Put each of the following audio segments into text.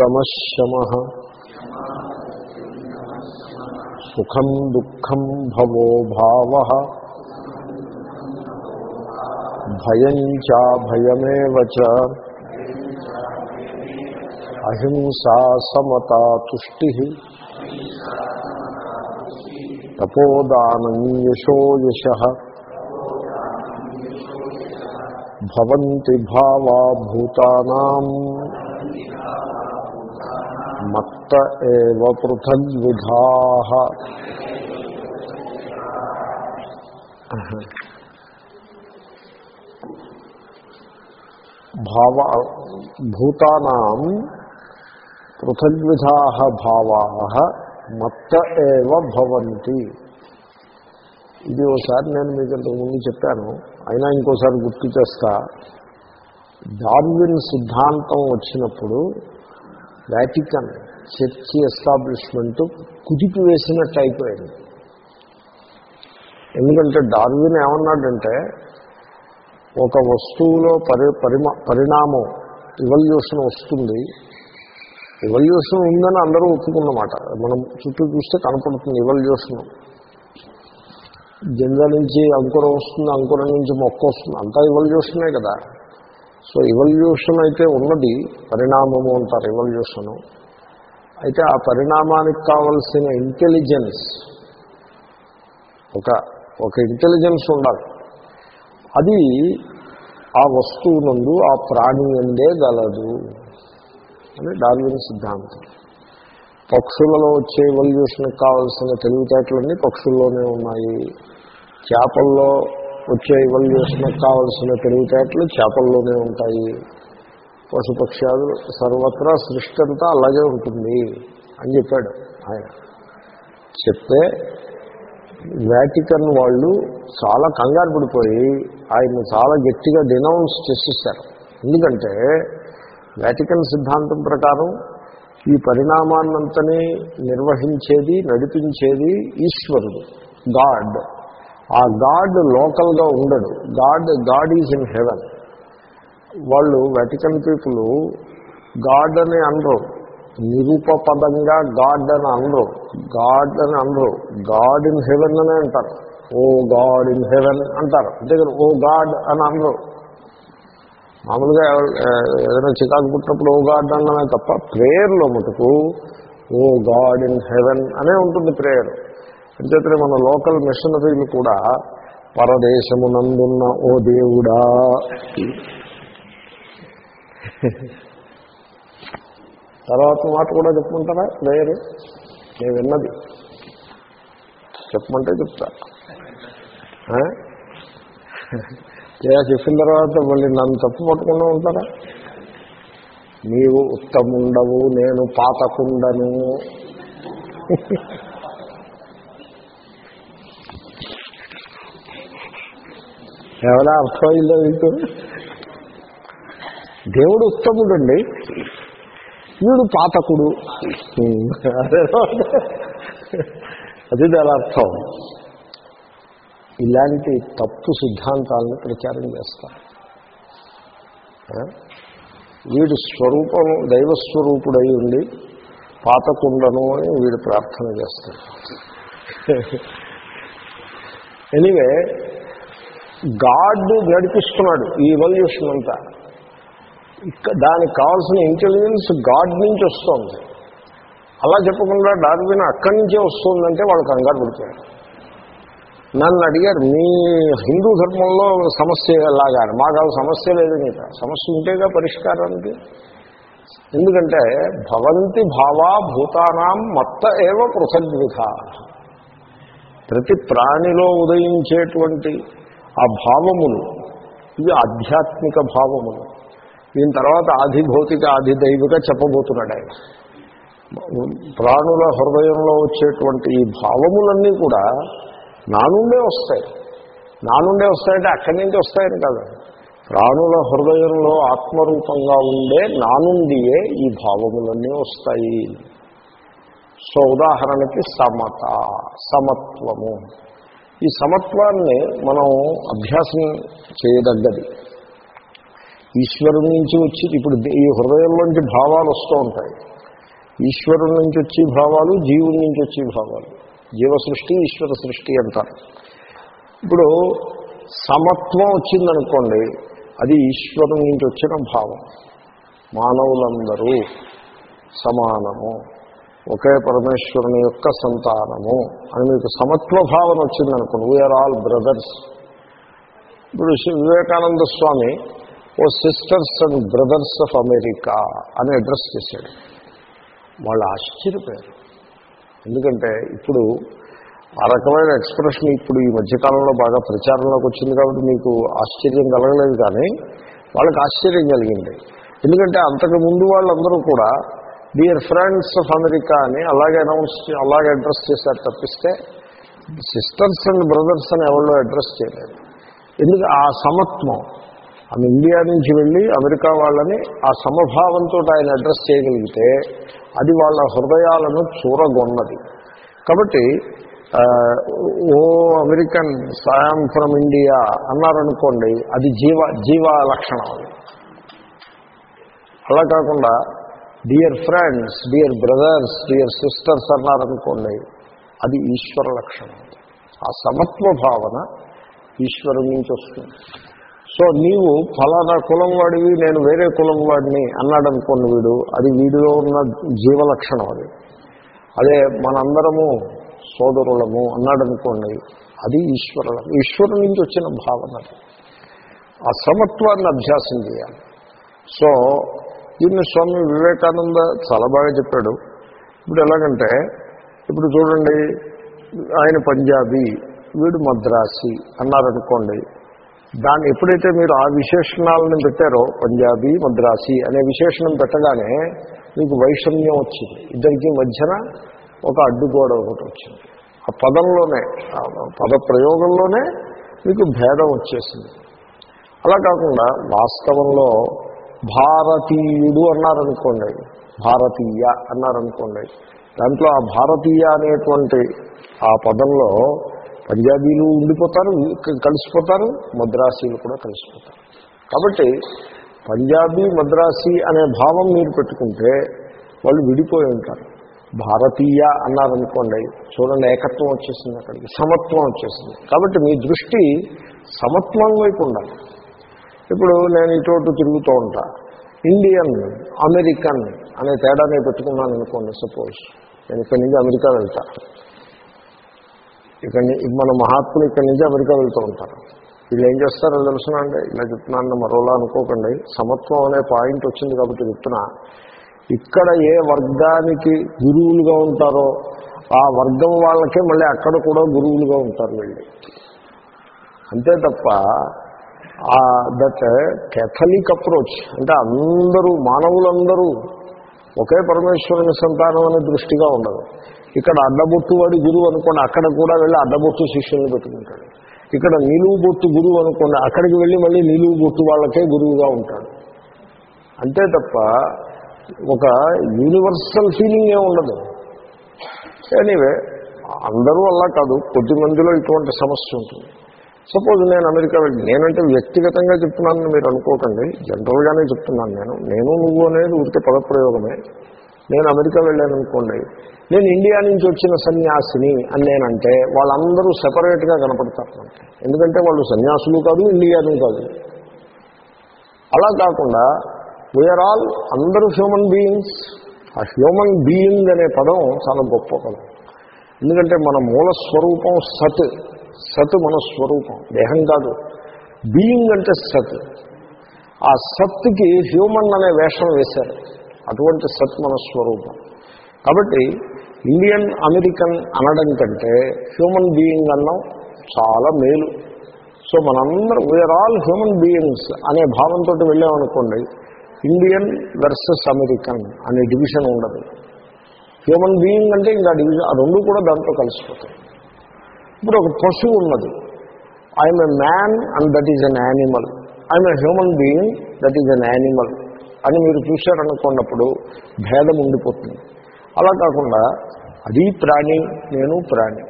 దమ సుఖం దుఃఖం భవో భావ భయం చా భయమేవ చ అహింసా సమతా తుష్టి తపోదానం యశో యశ భవంతి భావా భూతానాం మత్త ఏవ పృథగ్విధా. భావ భూతానాం పృథగ్విధా భావా మత్త ఏవ భవంతి. ఇది ఒకసారి నేను మీకు ఇంతకుముందు చెప్పాను. అయినా ఇంకోసారి గుర్తు చేస్తా. డార్విన్ సిద్ధాంతం వచ్చినప్పుడు వ్యాటికన్ చర్చి ఎస్టాబ్లిష్మెంట్ కుదిపి వేసినట్టు అయిపోయింది. ఎందుకంటే డార్విన్ ఏమన్నాడంటే ఒక వస్తువులో పరి పరిమ పరిణామం ఇవల్యూషన్ వస్తుంది. ఇవల్యూషన్ ఉందని అందరూ ఒప్పుకున్నమాట. మనం చుట్టూ చూస్తే కనపడుతుంది ఇవల్యూషన్ గింజ నుంచి అంకురం వస్తుంది అంకురం నుంచి మొక్క వస్తుంది అంతా ఇవల్యూషనే కదా. సో ఇవల్యూషన్ అయితే ఉన్నది పరిణామము అంటారు ఇవల్యూషను అయితే ఆ పరిణామానికి కావలసిన ఇంటెలిజెన్స్ ఒక ఒక ఇంటెలిజెన్స్ ఉండాలి. అది ఆ వస్తువు నందు ఆ ప్రాణి ఎందే గలదు అని డార్విన్ సిద్ధాంతం. పక్షులలో వచ్చే ఎవల్యూషన్కి కావాల్సిన తెలివితేటలన్నీ పక్షుల్లోనే ఉన్నాయి. చేపల్లో వచ్చే ఎవల్యూషన్కి కావలసిన తెలివితేటలు చేపల్లోనే ఉంటాయి. పశుపక్ష్యాదులు సర్వత్రా సృష్టి అంతా అలాగే ఉంటుంది అని చెప్పాడు ఆయన. చెప్తే వాటికన్ వాళ్ళు చాలా కంగారు పడిపోయి ఆయన చాలా గట్టిగా డినౌన్స్ చేసేస్తారు ఎందుకంటే వాటికన్ సిద్ధాంతం ప్రకారం ఈ పరిణామాన్నంతని నిర్వహించేది నడిపించేది ఈశ్వరుడు గాడ్. ఆ గాడ్ లోకల్గా ఉండడు. God god is in heaven. వాళ్ళు వెటికన్ పీపుల్ గాడ్ అని అనరు. నిరూపపదంగా గాడ్ అని అనరు. గాడ్ అని అనరు. గాడ్ ఇన్ హెవెన్ అనే అంటారు. ఓ గాడ్ ఇన్ హెవెన్ అంటారు. అంతేకాదు ఓ గాడ్ అని అనరు. మామూలుగా ఏదైనా చికాకు పుట్టినప్పుడు ఓ గాడ్ అన్నమే తప్ప ప్రేయర్లో మటుకు ఓ గాడ్ ఇన్ హెవెన్ అనే ఉంటుంది ప్రేయర్. అంచేతనే మన లోకల్ మిషనరీలు కూడా పరదేశమునందున్న ఓ దేవుడా. తర్వాత మాట కూడా చెప్పుకుంటారా? ప్రేయర్ నేను విన్నది. చెప్పమంటే చెప్తా. లేదా చెప్పిన తర్వాత మళ్ళీ నన్ను తప్పు పట్టకుండా ఉంటారా? నీవు ఉత్తముండవు నేను పాతకుండను. ఎవరా అర్థమైందో మీకు దేవుడు ఉత్తముడండి. వీడు పాతకుడు. అది దాని అర్థం. ఇలాంటి తప్పు సిద్ధాంతాలను ప్రచారం చేస్తారు. వీడు స్వరూపం దైవస్వరూపుడై ఉండి పాతకుండను అని వీడు ప్రార్థన చేస్తాడు. ఎనివే గాడ్ నడిపిస్తున్నాడు ఈ ఇవల్యూషన్ అంతా. దానికి కావాల్సిన ఇంటెలిజెన్స్ గాడ్ నుంచి వస్తుంది. అలా చెప్పకుండా డార్విన్ అక్కడి నుంచే వస్తుందంటే వాళ్ళు కంగారు పడిపోయారు నన్ను అడిగారు మీ హిందూ ధర్మంలో సమస్య ఎలాగా? మాకు సమస్య లేదు నీకు. సమస్య ఉంటేగా పరిష్కారానికి. ఎందుకంటే భవంతి భావా భూతానాం మత్త ఏవ పృథగ్విధ. ప్రతి ప్రాణిలో ఉదయించేటువంటి ఆ భావములు ఇవి ఆధ్యాత్మిక భావములు. దీని తర్వాత ఆధిభౌతిక ఆధిదైవిక చెప్పబోతున్నాడు ఆయన. ప్రాణుల హృదయంలో వచ్చేటువంటి ఈ భావములన్నీ కూడా నా నుండే వస్తాయి. నా నుండే వస్తాయంటే అక్కడి నుంచి వస్తాయని కాదు. ప్రాణుల హృదయంలో ఆత్మరూపంగా ఉండే నా నుండియే ఈ భావములన్నీ వస్తాయి. సో ఉదాహరణకి సమత సమత్వము. ఈ సమత్వాన్ని మనం అభ్యాసం చేయదగ్గది. ఈశ్వరుడి నుంచి వచ్చి ఇప్పుడు ఈ హృదయంలోంచి భావాలు వస్తూ ఉంటాయి. ఈశ్వరుడి నుంచి వచ్చే భావాలు జీవుడి నుంచి వచ్చే భావాలు. జీవ సృష్టి ఈశ్వర సృష్టి అంటారు. ఇప్పుడు సమత్వం వచ్చిందనుకోండి అది ఈశ్వరుడి నుంచి వచ్చిన భావం. మానవులందరూ సమానము. ఒకే పరమేశ్వరుని యొక్క సంతానము అని మీకు సమత్వ భావన వచ్చిందనుకోండి. వీఆర్ ఆల్ బ్రదర్స్ ఇప్పుడు Shri Vivekananda Swami O sisters and brothers of America అని అడ్రస్ చేశాడు. వాళ్ళు ఆశ్చర్యపోయారు. ఎందుకంటే ఇప్పుడు ఆ రకమైన ఎక్స్ప్రెషన్ ఇప్పుడు ఈ మధ్యకాలంలో బాగా ప్రచారంలోకి వచ్చింది కాబట్టి మీకు ఆశ్చర్యం కలగలేదు కానీ వాళ్ళకి ఆశ్చర్యం కలిగింది. ఎందుకంటే అంతకు ముందు వాళ్ళందరూ కూడా డియర్ ఫ్రెండ్స్ ఆఫ్ అమెరికా అని అలాగే అనౌన్స్ అలాగే అడ్రస్ చేశారు తప్పిస్తే సిస్టర్స్ అండ్ బ్రదర్స్ అని ఎవరో అడ్రస్ చేయలేదు. ఎందుకు? ఆ సమత్వం ఆమె ఇండియా నుంచి వెళ్ళి అమెరికా వాళ్ళని ఆ సమభావంతో ఆయన అడ్రస్ చేయగలిగితే అది వాళ్ళ హృదయాలను చూరగొన్నది. కాబట్టి ఓ అమెరికన్ సాయం ఫ్రమ్ ఇండియా అన్నారనుకోండి అది జీవ జీవ లక్షణం అలా కాకుండా dear friends dear brothers dear sisters అన్నారనుకోండి అది ఈశ్వర లక్షణం. ఆ సమత్వ భావన ఈశ్వరు నుంచి వస్తుంది. సో నీవు ఫలానా కులం వాడివి నేను వేరే కులం వాడిని అన్నాడు అనుకోండి వీడు అది వీడిలో ఉన్న జీవలక్షణం అది. అదే మనందరము సోదరులము అన్నాడు అనుకోండి అది ఈశ్వరులం ఈశ్వరు నుంచి వచ్చిన భావన ఆ సమత్వాన్ని అభ్యాసం చేయాలి. సో దీన్ని స్వామి వివేకానంద చాలా బాగా చెప్పాడు. ఇప్పుడు ఎలాగంటే ఇప్పుడు చూడండి ఆయన పంజాబీ వీడు మద్రాసి అన్నారనుకోండి దాన్ని ఎప్పుడైతే మీరు ఆ విశేషణాలను పెట్టారో పంజాబీ మద్రాసి అనే విశేషణం పెట్టగానే మీకు వైషమ్యం వచ్చింది. ఇద్దరికి మధ్యన ఒక అడ్డుగోడ ఒకటి వచ్చింది. ఆ పదంలోనే పద ప్రయోగంలోనే మీకు భేదం వచ్చేసింది. అలా కాకుండా వాస్తవంలో భారతీయుడు అన్నారనుకోండి భారతీయ అన్నారనుకోండి దాంట్లో ఆ భారతీయ అనేటువంటి ఆ పదంలో పంజాబీలు ఉండిపోతారు కలిసిపోతారు మద్రాసీలు కూడా కలిసిపోతారు. కాబట్టి పంజాబీ మద్రాసీ అనే భావం మీరు పెట్టుకుంటే వాళ్ళు విడిపోయి ఉంటారు. భారతీయ అన్నారనుకోండి చూడండి ఏకత్వం వచ్చేసింది అక్కడికి సమత్వం వచ్చేసింది. కాబట్టి మీ దృష్టి సమత్వం వైపు ఉండాలి. ఇప్పుడు నేను ఇటు తిరుగుతూ ఉంటా ఇండియన్ అమెరికన్ అనే తేడానే పెట్టుకున్నాను అనుకోండి సపోజ్ నేను ఇక్కడి నుంచి అమెరికా వెళ్తాను ఇక్కడ మన మహాత్ములు ఇక్కడి నుంచి అమెరికా వెళ్తూ ఉంటారు. వీళ్ళు ఏం చేస్తారో తెలుసునండి ఇలా చెప్తున్నాను మరోలా అనుకోకండి. సమత్వం అనే పాయింట్ వచ్చింది కాబట్టి చెప్తున్నా. ఇక్కడ ఏ వర్గానికి గురువులుగా ఉంటారో ఆ వర్గం వాళ్ళకే మళ్ళీ అక్కడ కూడా గురువులుగా ఉంటారు వీళ్ళు. అంతే తప్ప దట్ కెథలిక్ అప్రోచ్ అంటే అందరూ మానవులందరూ ఒకే పరమేశ్వరుని సంతానం అనే దృష్టిగా ఉండదు. ఇక్కడ అడ్డబొట్టు వాడి గురువు అనుకోండి అక్కడ కూడా వెళ్ళి అడ్డబొట్టు శిష్యుల్ని పెట్టుకుంటాడు. ఇక్కడ నిలువు బొట్టు గురువు అనుకోండి అక్కడికి వెళ్ళి మళ్ళీ నిలువు బొట్టు వాళ్ళకే గురువుగా ఉంటాడు. అంతే తప్ప ఒక యూనివర్సల్ ఫీలింగ్ ఏ ఉండదు. ఎనీవే అందరూ అలా కాదు కొద్ది మందిలో ఇటువంటి సమస్య ఉంటుంది. సపోజ్ నేను అమెరికా వెళ్ళి నేనంటే వ్యక్తిగతంగా చెప్తున్నానని మీరు అనుకోకండి జనరల్గానే చెప్తున్నాను నేను. నేను నువ్వు అనేది ఊరికే పదప్రయోగమే. నేను అమెరికా వెళ్ళాను అనుకోండి నేను ఇండియా నుంచి వచ్చిన సన్యాసిని అని నేనంటే వాళ్ళందరూ సెపరేట్గా కనపడతారు ఎందుకంటే వాళ్ళు సన్యాసులు కాదు ఇండియాను కాదు. అలా కాకుండా వీఆర్ ఆల్ అందరూ హ్యూమన్ బీయింగ్స్ ఆ హ్యూమన్ బీయింగ్ అనే పదం చాలా గొప్ప పదం. ఎందుకంటే మన మూల స్వరూపం సత్. సత్ మన స్వరూపం దేహం కాదు. బీయింగ్ అంటే సత్. ఆ సత్కి హ్యూమన్ అనే వేషం వేశారు. అటువంటి సత్ మన స్వరూపం కాబట్టి ఇండియన్ అమెరికన్ అనడం కంటే హ్యూమన్ బీయింగ్ అన్నాం చాలా మేలు. సో మనందరం వీఆర్ ఆల్ హ్యూమన్ బీయింగ్స్ అనే భావంతో వెళ్ళామనుకోండి ఇండియన్ వర్సెస్ అమెరికన్ అనే డివిజన్ ఉండదు. హ్యూమన్ బీయింగ్ అంటే ఇంకా డివిజన్ ఆ రెండు కూడా దాంట్లో కలిసిపోతాయి. ఇప్పుడు ఒక పశువు ఉన్నది. I'm a man and that is an animal I'm a human being that is an animal అని మీరు చూశారనుకున్నప్పుడు భేదం ఉండిపోతుంది. అలా కాకుండా అది ప్రాణి నేను ప్రాణి.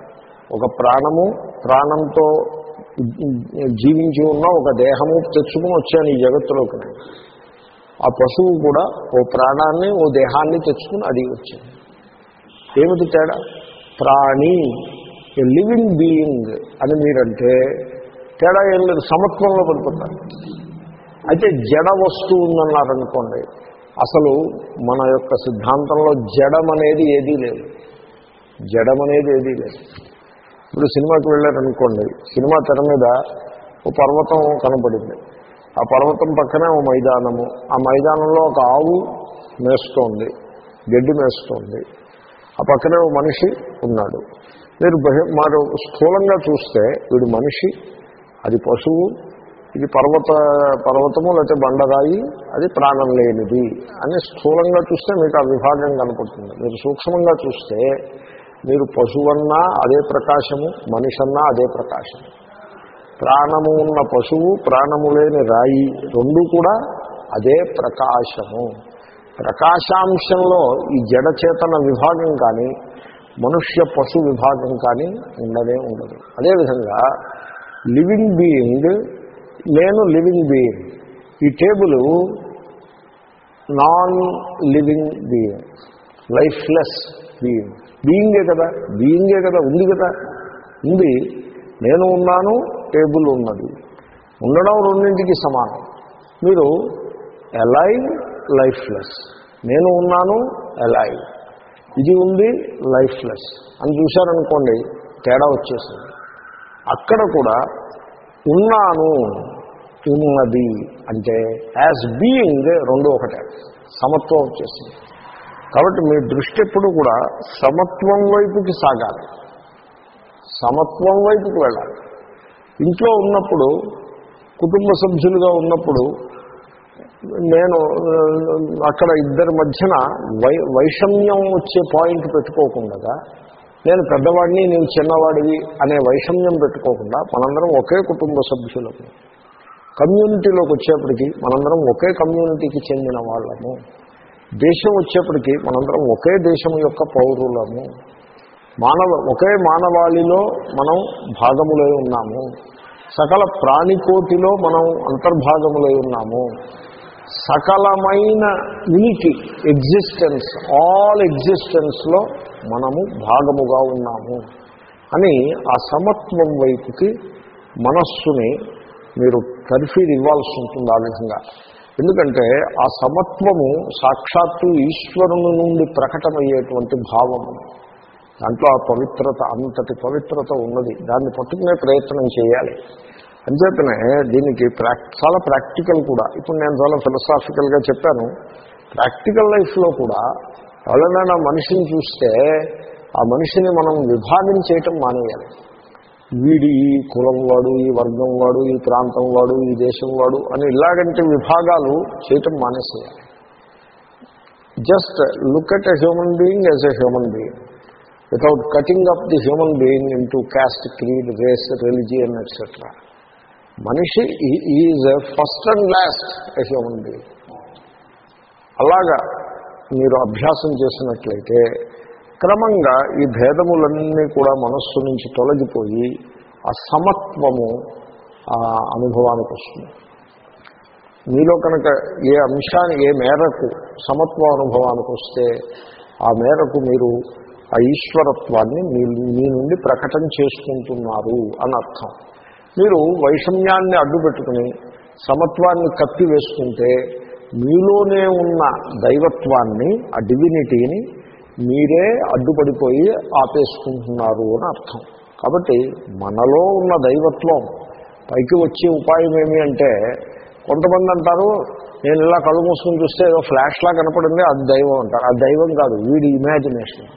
ఒక ప్రాణము ప్రాణంతో జీవించి ఉన్న ఒక దేహము తెచ్చుకుని వచ్చాను ఈ జగత్తులోకి. ఆ పశువు కూడా ఓ ప్రాణాన్ని ఓ దేహాన్ని తెచ్చుకుని అది వచ్చింది. ఏమిటి తేడా? ప్రాణి ఏ లివింగ్ బీయింగ్ అని మీరంటే తేడా ఏం లేదు సమత్వంలో పడిపోతారు. అయితే జడ వస్తువు ఉందన్నారనుకోండి అసలు మన యొక్క సిద్ధాంతంలో జడమనేది ఏదీ లేదు. జడమనేది ఏదీ లేదు. ఇప్పుడు సినిమాకి వెళ్ళారనుకోండి సినిమా తెర మీద ఓ పర్వతం కనపడింది. ఆ పర్వతం పక్కనే ఓ మైదానము. ఆ మైదానంలో ఒక ఆవు మేస్తోంది గడ్డి మేస్తోంది. ఆ పక్కనే ఓ మనిషి ఉన్నాడు. మీరు మరి స్థూలంగా చూస్తే వీడు మనిషి అది పశువు ఇది పర్వత పర్వతము లేకపోతే బండరాయి అది ప్రాణం లేనిది అని స్థూలంగా చూస్తే మీకు ఆ విభాగం కనపడుతుంది. మీరు సూక్ష్మంగా చూస్తే మీరు పశువన్నా అదే ప్రకాశము మనిషన్నా అదే ప్రకాశము. ప్రాణము ఉన్న పశువు ప్రాణము లేని రాయి రెండు కూడా అదే ప్రకాశము. ప్రకాశాంశంలో ఈ జడచేతన విభాగం కానీ మనుష్య పశు విభాగం కానీ ఉండనే ఉండదు. అదేవిధంగా లివింగ్ బీయింగ్ నేను లివింగ్ బీయింగ్. ఈ table non living being lifeless being బీయింగే కదా బీయింగే కదా ఉంది కదా. ఉంది. నేను ఉన్నాను టేబుల్ ఉన్నది. ఉండడం రెండింటికి సమానం. మీరు ఎలైవ్ లైఫ్లెస్ నేను ఉన్నాను ఎలైవ్ ఇది ఉంది లైఫ్లెస్ అని చూశారనుకోండి తేడా వచ్చేసింది అక్కడ కూడా ఉన్నాను ఉన్నది అంటే యాజ్ బీయింగ్ రెండు ఒకటే సమత్వం వచ్చేసింది కాబట్టి మీ దృష్టి ఎప్పుడు కూడా సమత్వం వైపుకి సాగాలి. సమత్వం వైపుకి వెళ్ళాలి. ఇంట్లో ఉన్నప్పుడు కుటుంబ సభ్యులుగా ఉన్నప్పుడు నేను అక్కడ ఇద్దరి మధ్యన వై వైషమ్యం వచ్చే పాయింట్ పెట్టుకోకుండా నేను పెద్దవాడిని నేను చిన్నవాడివి అనే వైషమ్యం పెట్టుకోకుండా మనందరం ఒకే కుటుంబ సభ్యులము కమ్యూనిటీలోకి వచ్చేప్పటికీ మనందరం ఒకే కమ్యూనిటీకి చెందిన వాళ్ళము. దేశం వచ్చేప్పటికి మనందరం ఒకే దేశం యొక్క పౌరులము. మానవ ఒకే మానవాళిలో మనం భాగములై ఉన్నాము. సకల ప్రాణికోటిలో మనం అంతర్భాగములై ఉన్నాము. సకలమైన ఉనికి ఎగ్జిస్టెన్స్ ఆల్ ఎగ్జిస్టెన్స్లో మనము భాగముగా ఉన్నాము. అని ఆ సమత్వం వైపుకి మనస్సుని మీరు తర్ఫీదు ఇవ్వాల్సి ఉంటుంది ఆ విధంగా. ఎందుకంటే ఆ సమత్వము సాక్షాత్తు ఈశ్వరుని నుండి ప్రకటమయ్యేటువంటి భావము దాంట్లో ఆ పవిత్రత అంతటి పవిత్రత ఉన్నది. దాన్ని పట్టుకునే ప్రయత్నం చేయాలి. అంచేతనే దీనికి ప్రాక్ చాలా ప్రాక్టికల్ కూడా. ఇప్పుడు నేను చాలా ఫిలసాఫికల్గా చెప్పాను. ప్రాక్టికల్ లైఫ్లో కూడా ఎవరైనా మనిషిని చూస్తే ఆ మనిషిని మనం విభాగం చేయటం మానేయాలి. వీడి ఈ కులం వాడు ఈ వర్గం వాడు ఈ ప్రాంతం వాడు ఈ దేశం వాడు అని ఇలాగంటి విభాగాలు చేయటం మానేసేయాలి. Just look at a human being as a human being. Without cutting up the human being into caste creed race religion etcetera మనిషి is first and last a human being. అలాగా మీరు అభ్యాసం చేసినట్లయితే క్రమంగా ఈ భేదములన్నీ కూడా మనస్సు నుంచి తొలగిపోయి ఆ సమత్వము ఆ అనుభవానికి వస్తుంది. మీలో కనుక ఏ అంశాన్ని ఏ మేరకు సమత్వ అనుభవానికి వస్తే ఆ మేరకు మీరు ఆ ఈశ్వరత్వాన్ని మీ మీ నుండి ప్రకటన చేసుకుంటున్నారు అని అర్థం. మీరు వైషమ్యాన్ని అడ్డుపెట్టుకుని సమత్వాన్ని కప్పి వేసుకుంటే మీలోనే ఉన్న దైవత్వాన్ని ఆ డివినిటీని మీరే అడ్డుపడిపోయి ఆపేసుకుంటున్నారు అని అర్థం. కాబట్టి మనలో ఉన్న దైవత్వం పైకి వచ్చే ఉపాయం ఏమి అంటే కొంతమంది అంటారు నేను ఇలా కళ్ళు మూసుకుని చూస్తే ఏదో ఫ్లాష్లా కనపడింది అది దైవం అంటారు. అది దైవం కాదు వీడి ఇమాజినేషన్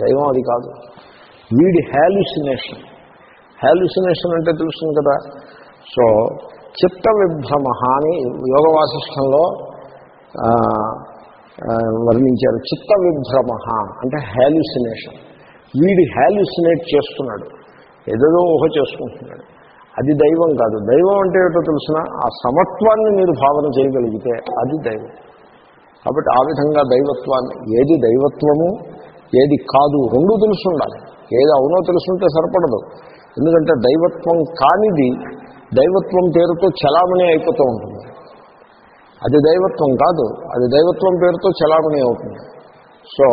దైవం అది కాదు. వీడి హ్యాలుసినేషన్ హ్యాలుసినేషన్ అంటే తెలుస్తుంది కదా? సో చిత్త విభ్రమ అని యోగ వాసిష్టంలో వర్ణించారు. చిత్త విభ్రమ అంటే హ్యాలుసినేషన్ వీడి హ్యాలుసినేట్ చేస్తున్నాడు. ఏదేదో ఊహ చేసుకుంటున్నాడు. అది దైవం కాదు. దైవం అంటే ఏటో తెలిసిన ఆ సమత్వాన్ని మీరు భావన చేయగలిగితే అది దైవం. కాబట్టి ఆ విధంగా దైవత్వాన్ని ఏది దైవత్వము ఏది కాదు రెండూ తెలుసుండాలి. ఏది అవునో తెలుసుంటే సరిపడదు. ఎందుకంటే దైవత్వం కానిది దైవత్వం పేరుతో చలామణి అయిపోతూ ఉంటుంది. అది దైవత్వం కాదు. అది దైవత్వం పేరుతో చలామణి అవుతుంది. సో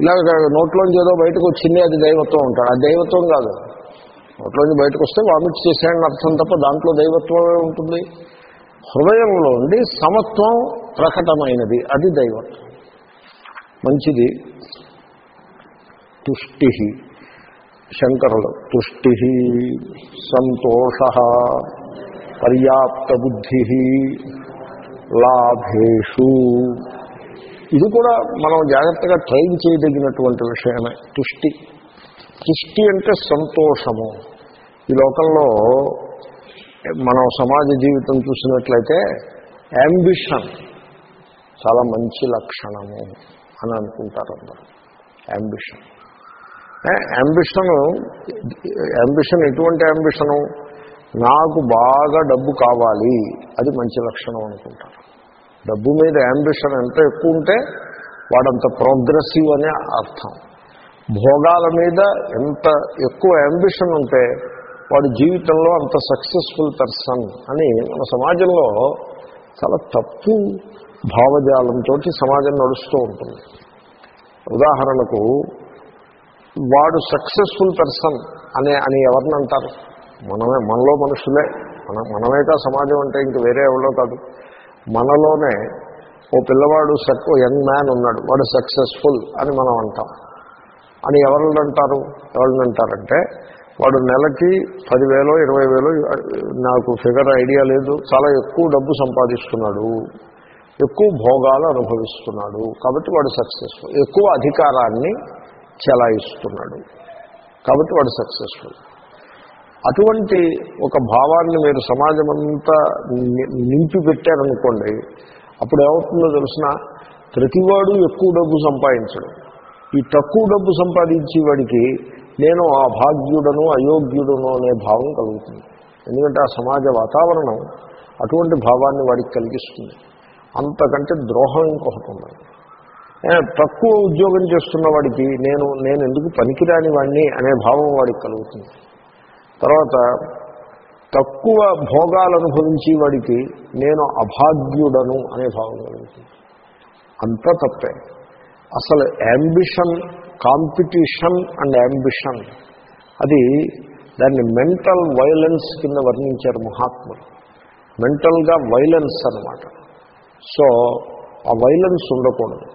ఇలాగ నోట్లోంచి ఏదో బయటకు వచ్చింది అది దైవత్వం ఉంటాడు అది దైవత్వం కాదు. నోట్లోంచి బయటకు వస్తే వామిట్ చేసేయని అర్థం తప్ప దాంట్లో దైవత్వమే ఉంటుంది. హృదయంలో ఉండి సమత్వం ప్రకటమైనది. అది దైవత్వం. మంచిది. తుష్టి శంకరులు. తుష్టి సంతోష పర్యాప్త బుద్ధి. లాభేషు. ఇది కూడా మనం జాగ్రత్తగా ట్రైన్ చేయదగినటువంటి విషయమే. తుష్టి. తుష్టి అంటే సంతోషము. ఈ లోకంలో మనం సమాజ జీవితం చూసినట్లయితే యాంబిషన్ చాలా మంచి లక్షణము అని అనుకుంటారు అందరూ. యాంబిషన్ యాంబిషన్ యాంబిషన్ ఎటువంటి యాంబిషను నాకు బాగా డబ్బు కావాలి అది మంచి లక్షణం అనుకుంటారు డబ్బు మీద యాంబిషన్ ఎంత ఎక్కువ ఉంటే వాడంత ప్రోగ్రెసివ్ అనే అర్థం. భోగాల మీద ఎంత ఎక్కువ యాంబిషన్ ఉంటే వాడు జీవితంలో అంత సక్సెస్ఫుల్ పర్సన్ అని మన సమాజంలో చాలా తప్పు భావజాలంతో సమాజం నడుస్తూ ఉంటుంది. ఉదాహరణకు వాడు సక్సెస్ఫుల్ పర్సన్ అనే అని ఎవరిని అంటారు? మనమే మనలో మనుషులే. మన మనమేగా సమాజం అంటే ఇంక వేరే ఎవరో కాదు. మనలోనే ఓ పిల్లవాడు సక్ యంగ్ మ్యాన్ ఉన్నాడు. వాడు సక్సెస్ఫుల్ అని మనం అంటాం. అని ఎవరిని అంటారు? ఎవరిని అంటారంటే వాడు నెలకి పదివేలో ఇరవై వేలు నాకు ఫిగర్ ఐడియా లేదు. చాలా ఎక్కువ డబ్బు సంపాదిస్తున్నాడు. ఎక్కువ భోగాలు అనుభవిస్తున్నాడు. కాబట్టి వాడు సక్సెస్ఫుల్. ఎక్కువ అధికారాన్ని చెలాయిస్తున్నాడు. కాబట్టి వాడు సక్సెస్ఫుల్. అటువంటి ఒక భావాన్ని మీరు సమాజం అంతా నింపి పెట్టారనుకోండి అప్పుడు ఏమవుతుందో తెలిసిన ప్రతివాడు ఎక్కువ డబ్బు సంపాదించడం. ఈ తక్కువ డబ్బు సంపాదించే వాడికి నేను భాగ్యుడను అయోగ్యుడను అనే భావం కలుగుతుంది. ఎందుకంటే ఆ సమాజ వాతావరణం అటువంటి భావాన్ని వాడికి కలిగిస్తుంది. అంతకంటే ద్రోహం ఇంకొకటి ఉన్నది. తక్కువ ఉద్యోగం చేస్తున్న వాడికి నేను నేను ఎందుకు పనికిరాని వాడిని అనే భావం వాడికి కలుగుతుంది. తర్వాత తక్కువ భోగాలు అనుభవించి వాడికి నేను అభాగ్యుడను అనే భావం కలుగుతుంది అంతా తప్పే. అసలు యాంబిషన్ కాంపిటీషన్ అండ్ యాంబిషన్ అది దాన్ని మెంటల్ వైలెన్స్ కింద వర్ణించారు మహాత్ములు. మెంటల్గా వైలెన్స్ అనమాట సో ఆ వైలెన్స్ ఉండకూడదు.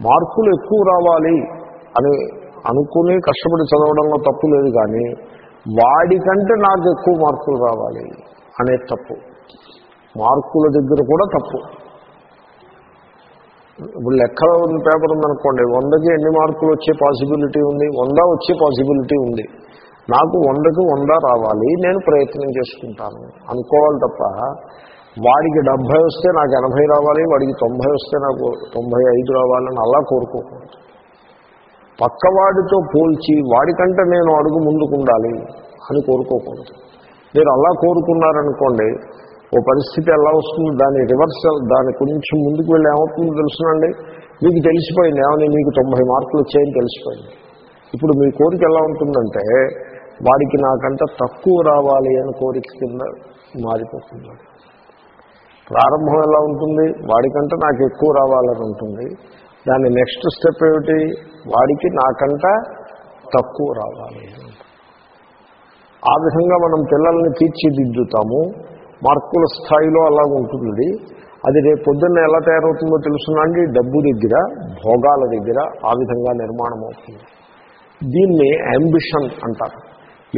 మార్కులు ఎక్కువ రావాలి అని అనుకుని కష్టపడి చదవడంలో తప్పు లేదు కానీ వాడికంటే నాకు ఎక్కువ మార్కులు రావాలి అనే తప్పు. మార్కుల దగ్గర కూడా తప్పు. ఇప్పుడు లెక్కలో ఉన్న పేపర్ ఉందనుకోండి వందకి ఎన్ని మార్కులు వచ్చే పాసిబిలిటీ ఉంది? వంద వచ్చే పాసిబిలిటీ ఉంది. నాకు వందకి వంద రావాలి నేను ప్రయత్నం చేసుకుంటాను. అనుకోవాలి తప్ప వాడికి డెబ్భై వస్తే నాకు ఎనభై రావాలి వాడికి తొంభై వస్తే నాకు తొంభై ఐదు రావాలని అలా కోరుకోకూడదు. పక్కవాడితో పోల్చి వాడికంటే నేను అడుగు ముందుకుండాలి అని కోరుకోకూడదు. మీరు అలా కోరుకున్నారనుకోండి ఓ పరిస్థితి ఎలా వస్తుంది? దాని రివర్సల్ దాని కొంచెం ముందుకు వెళ్ళి ఏమవుతుందో తెలుసునండి. మీకు తెలిసిపోయింది ఏమని? మీకు తొంభై మార్కులు వచ్చాయని తెలిసిపోయింది. ఇప్పుడు మీ కోరిక ఎలా ఉంటుందంటే వాడికి నాకంటే తక్కువ రావాలి అని కోరిక కింద మారిపోతుంది. ప్రారంభం ఎలా ఉంటుంది? వాడికంటే నాకు ఎక్కువ రావాలని ఉంటుంది. దాని నెక్స్ట్ స్టెప్ ఏమిటి? వాడికి నాకంట తక్కువ రావాలి. ఆ విధంగా మనం పిల్లల్ని తీర్చిదిద్దుతాము. మార్కుల స్థాయిలో అలా ఉంటుంది అది రేపు పొద్దున్న ఎలా తయారవుతుందో తెలుసునండి డబ్బు దగ్గర భోగాల దగ్గర ఆ విధంగా నిర్మాణం అవుతుంది. దీన్ని అంబిషన్ అంటారు.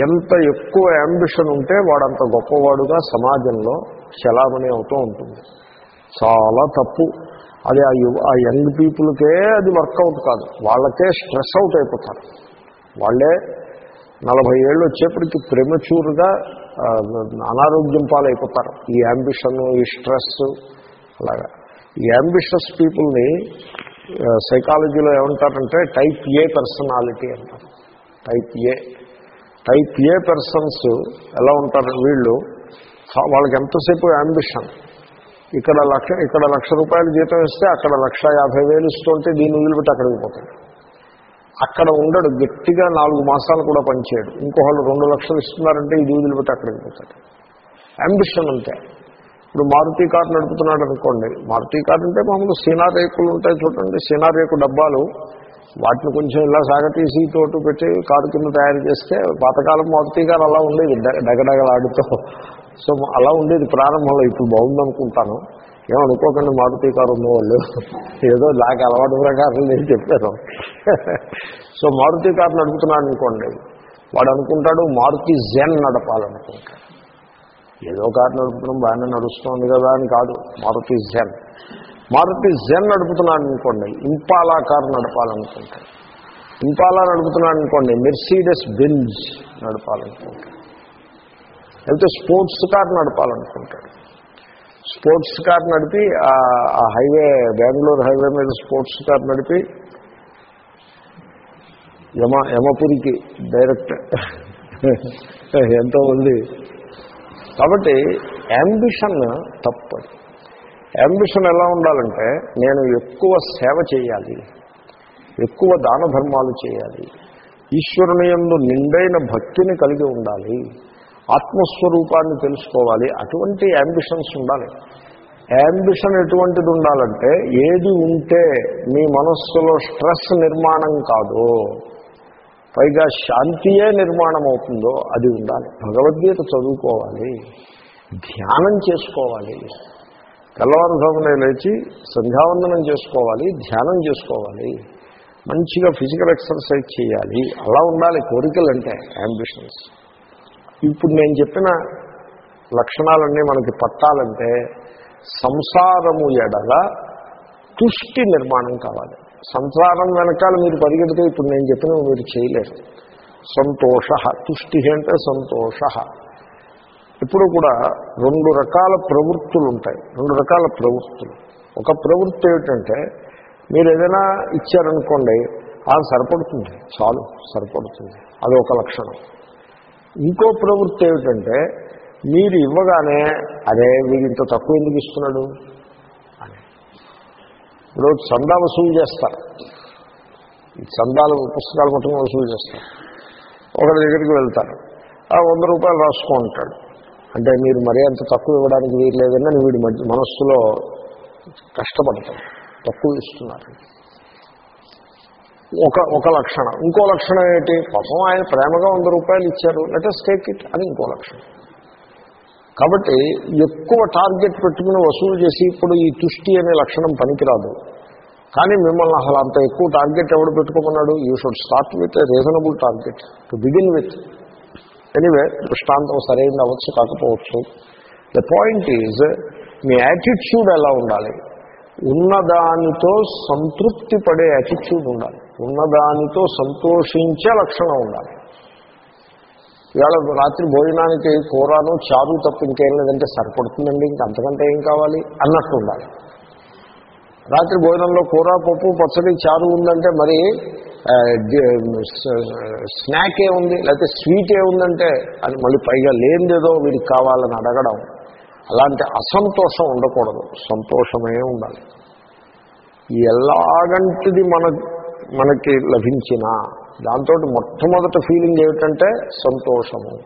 ఎంత ఎక్కువ యాంబిషన్ ఉంటే వాడంత గొప్పవాడుగా సమాజంలో చలామణి అవుతూ ఉంటుంది. చాలా తప్పు. అది ఆ యువ ఆ యంగ్ పీపుల్కే అది వర్కౌట్ కాదు. వాళ్ళకే స్ట్రెస్ అవుట్ అయిపోతారు. వాళ్ళే నలభై ఏళ్ళు వచ్చేప్పటికి ప్రెమచ్యూర్గా అనారోగ్యం పాలైపోతారు. ఈ యాంబిషన్ ఈ స్ట్రెస్ అలాగా. ఈ యాంబిషస్ పీపుల్ని సైకాలజీలో ఏమంటారంటే టైప్ ఏ పర్సనాలిటీ అంటారు. Type A. Type A persons ఎలా ఉంటారు వీళ్ళు? వాళ్ళకి ఎంతసేపు యాంబిషన్? ఇక్కడ లక్ష ఇక్కడ లక్ష రూపాయలు జీతం ఇస్తే అక్కడ లక్ష యాభై వేలు ఇస్తుంటే దీన్ని వదిలిపెట్టి అక్కడికి పోతాడు. అక్కడ ఉండడు గట్టిగా నాలుగు మాసాలు కూడా పనిచేయడు. ఇంకొకళ్ళు రెండు లక్షలు ఇస్తున్నారంటే ఇది వదిలిపెట్టి అక్కడికి పోతాడు. అంబిషన్ అంతే ఇప్పుడు మారుతి కారు నడుపుతున్నాడు అనుకోండి. మారుతి కారు అంటే మామూలు సీనారేకులు ఉంటాయి చూడండి. సీనారేకు డబ్బాలు వాటిని కొంచెం ఇలా సాగతీసి తోటు పెట్టి కారు కింద తయారు చేస్తే పాతకాలం మారుతీ కారు అలా ఉండేది డ- డగడగలాడుతూ. సో అలా ఉండేది ప్రారంభంలో. ఇప్పుడు బాగుందనుకుంటాను. ఏమనుకోకండి మారుతి కారు ఉన్నవాళ్ళు ఏదో నాకు అలవాటు ప్రకారం నేను చెప్పాను. సో మారుతి కారు నడుపుతున్నాడు అనుకోండి. వాడు అనుకుంటాడు మారుతి జెన్ నడపాలనుకుంటాడు. ఏదో కారు నడుపుతున్నాం బాగానే నడుస్తుంది కదా అని కాదు. మారుతి జెన్. మారుతి జెన్ నడుపుతున్నాడు అనుకోండి ఇంపాలా కారు నడపాలనుకుంటాడు. ఇంపాలా నడుపుతున్నాడు అనుకోండి మెర్సీడెస్ బెంజ్ నడపాలనుకుంటాడు. లేకపోతే స్పోర్ట్స్ కార్ నడపాలనుకుంటాడు. స్పోర్ట్స్ కార్ నడిపి ఆ- హైవే బెంగళూరు హైవే మీద స్పోర్ట్స్ కార్ నడిపి యమ యమపురికి డైరెక్ట్ ఎంతో ఉంది కాబట్టి యాంబిషన్ తప్పదు యాంబిషన్ ఎలా ఉండాలంటే నేను ఎక్కువ సేవ చేయాలి ఎక్కువ దాన ధర్మాలు చేయాలి ఈశ్వరుని ఎందు నిండైన భక్తిని కలిగి ఉండాలి. ఆత్మస్వరూపాన్ని తెలుసుకోవాలి. అటువంటి యాంబిషన్స్ ఉండాలి. యాంబిషన్ ఎటువంటిది ఉండాలంటే ఏది ఉంటే మీ మనస్సులో స్ట్రెస్ నిర్మాణం కాదు. పైగా శాంతియే నిర్మాణం అవుతుందో అది ఉండాలి. భగవద్గీత చదువుకోవాలి. ధ్యానం చేసుకోవాలి. తెల్లవారుజామునే లేచి సంధ్యావందనం చేసుకోవాలి. ధ్యానం చేసుకోవాలి. మంచిగా ఫిజికల్ ఎక్సర్సైజ్ చేయాలి. అలా ఉండాలి కోరికలు అంటే యాంబిషన్స్ ఇప్పుడు నేను చెప్పిన లక్షణాలన్నీ మనకి పట్టాలంటే సంసారము ఎడల తుష్టి నిర్మాణం కావాలి. సంసారం వెనకాల మీరు పరిగెడితే ఇప్పుడు నేను చెప్పినవి మీరు చేయలేరు. సంతోష తుష్టి అంటే సంతోష. ఇప్పుడు కూడా రెండు రకాల ప్రవృత్తులు ఉంటాయి. రెండు రకాల ప్రవృత్తులు. ఒక ప్రవృత్తి ఏమిటంటే మీరు ఏదైనా ఇచ్చారనుకోండి అది సరిపడుతుంది. చాలు సరిపడుతుంది. అది ఒక లక్షణం. ఇంకో ప్రవృత్తి ఏమిటంటే మీరు ఇవ్వగానే అరే మీరు ఇంత తక్కువ ఎందుకు ఇస్తున్నాడు? అని. ఇప్పుడు చందా వసూలు చేస్తారు. చందాలు పుస్తకాలు మొత్తం వసూలు చేస్తారు. ఒకరి దగ్గరికి వెళ్తారు. ఆ వంద రూపాయలు రాసుకుంటాడు అంటే మీరు మరీ అంత తక్కువ ఇవ్వడానికి వీలు లేదని వీడి మధ్య మనస్సులో కష్టపడతాడు. తక్కువ ఇస్తున్నారు. ఒక ఒక లక్షణం. ఇంకో లక్షణం ఏంటి పాపం ఆయన ప్రేమగా వంద రూపాయలు ఇచ్చారు. లెటస్ టేక్ ఇట్ అని ఇంకో లక్షణం. కాబట్టి ఎక్కువ టార్గెట్ పెట్టుకుని వసూలు చేసి ఇప్పుడు ఈ తుష్టి అనే లక్షణం పనికిరాదు. కానీ మిమ్మల్ని అసలు అంత ఎక్కువ టార్గెట్ ఎవడు పెట్టుకోమన్నాడు? You should start with reasonable target to begin with anyway దృష్టాంతం సరైనది అవ్వచ్చు కాకపోవచ్చు. ద పాయింట్ ఈజ్ మీ యాటిట్యూడ్ ఎలా ఉండాలి? ఉన్నదానితో సంతృప్తి పడే యాటిట్యూడ్ ఉండాలి. ఉన్నదానితో సంతోషించే లక్షణం ఉండాలి. ఇవాళ రాత్రి భోజనానికి కూరను చారు తప్ప ఇంకేం లేదంటే సరిపడుతుందండి ఇంక అంతకంటే ఏం కావాలి అన్నట్టు ఉండాలి. రాత్రి భోజనంలో కూర పప్పు పచ్చడి చారు ఉందంటే మరి ఆ, డి- స- స్నాక్ ఏముంది లేకపోతే స్వీట్ ఏముందంటే అది మళ్ళీ పైగా లేనిదేదో వీడికి కావాలని అడగడం అలాంటి అసంతోషం ఉండకూడదు. సంతోషమే ఉండాలి. ఎలాగంటిది మన మనకి లభించిన. దాంతో మొట్టమొదటి ఫీలింగ్ ఏమిటంటే సంతోషము.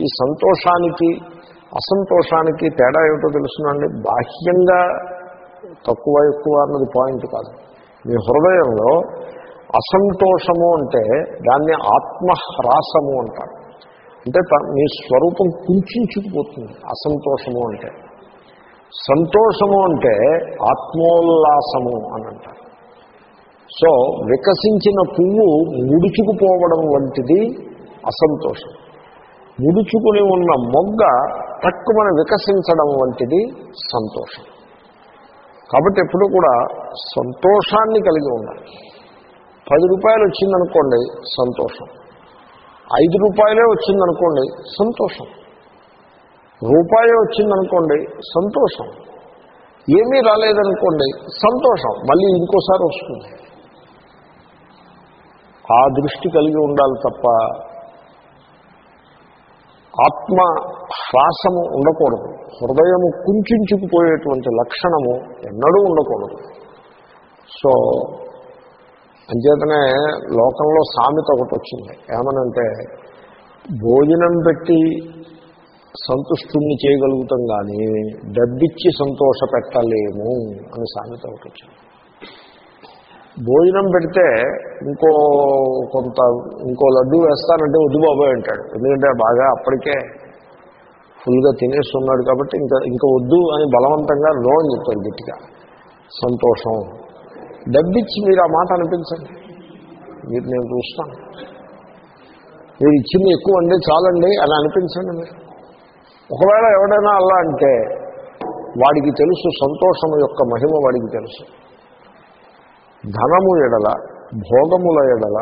ఈ సంతోషానికి అసంతోషానికి తేడా ఏమిటో తెలుసునండి. బాహ్యంగా తక్కువ ఎక్కువ అన్నది పాయింట్ కాదు. మీ హృదయంలో అసంతోషము అంటే దాన్ని ఆత్మహ్రాసము అంటారు. అంటే త- మీ స్వరూపం కుంచుకుపోతుంది అసంతోషము అంటే. సంతోషము అంటే ఆత్మోల్లాసము అని అంటారు. సో వికసించిన పువ్వు ముడుచుకుపోవడం వంటిది అసంతోషం. ముడుచుకుని ఉన్న మొగ్గ తక్కువన వికసించడం వంటిది సంతోషం. కాబట్టి ఎప్పుడు కూడా సంతోషాన్ని కలిగి ఉండాలి. పది రూపాయలు వచ్చిందనుకోండి సంతోషం. ఐదు రూపాయలే వచ్చిందనుకోండి సంతోషం. రూపాయే వచ్చిందనుకోండి సంతోషం. ఏమీ రాలేదనుకోండి సంతోషం. మళ్ళీ ఇంకోసారి వస్తుంది. ఆ దృష్టి కలిగి ఉండాలి తప్ప ఆత్మ శ్వాసము ఉండకూడదు. హృదయము కుంచుకుపోయేటువంటి లక్షణము ఎన్నడూ ఉండకూడదు. సో అంచేతనే లోకంలో సామెత ఒకటి వచ్చింది. ఏమనంటే భోజనం పెట్టి సంతుష్టుణ్ణి చేయగలుగుతాం కానీ డబ్బిచ్చి సంతోష పెట్టలేము అని సామెత ఒకటి వచ్చింది. భోజనం పెడితే ఇంకో కొంత ఇంకో లడ్డు వేస్తానంటే వద్దు బాబాయ్ అంటాడు. ఎందుకంటే బాగా అప్పటికే ఫుల్గా తినేస్తున్నాడు కాబట్టి ఇంకా ఇంకా వద్దు అని బలవంతంగా నో అని చెప్తారు గట్టిగా. సంతోషం. డబ్బిచ్చి మీరు ఆ మాట అనిపించండి. మీరు నేను చూస్తాను. మీరు ఇచ్చింది ఎక్కువ అండి చాలండి అని అనిపించండి మీరు. ఒకవేళ ఎవడైనా అలా అంటే వాడికి తెలుసు సంతోషం యొక్క మహిమ వాడికి తెలుసు. ధనము ఎడల భోగముల ఎడల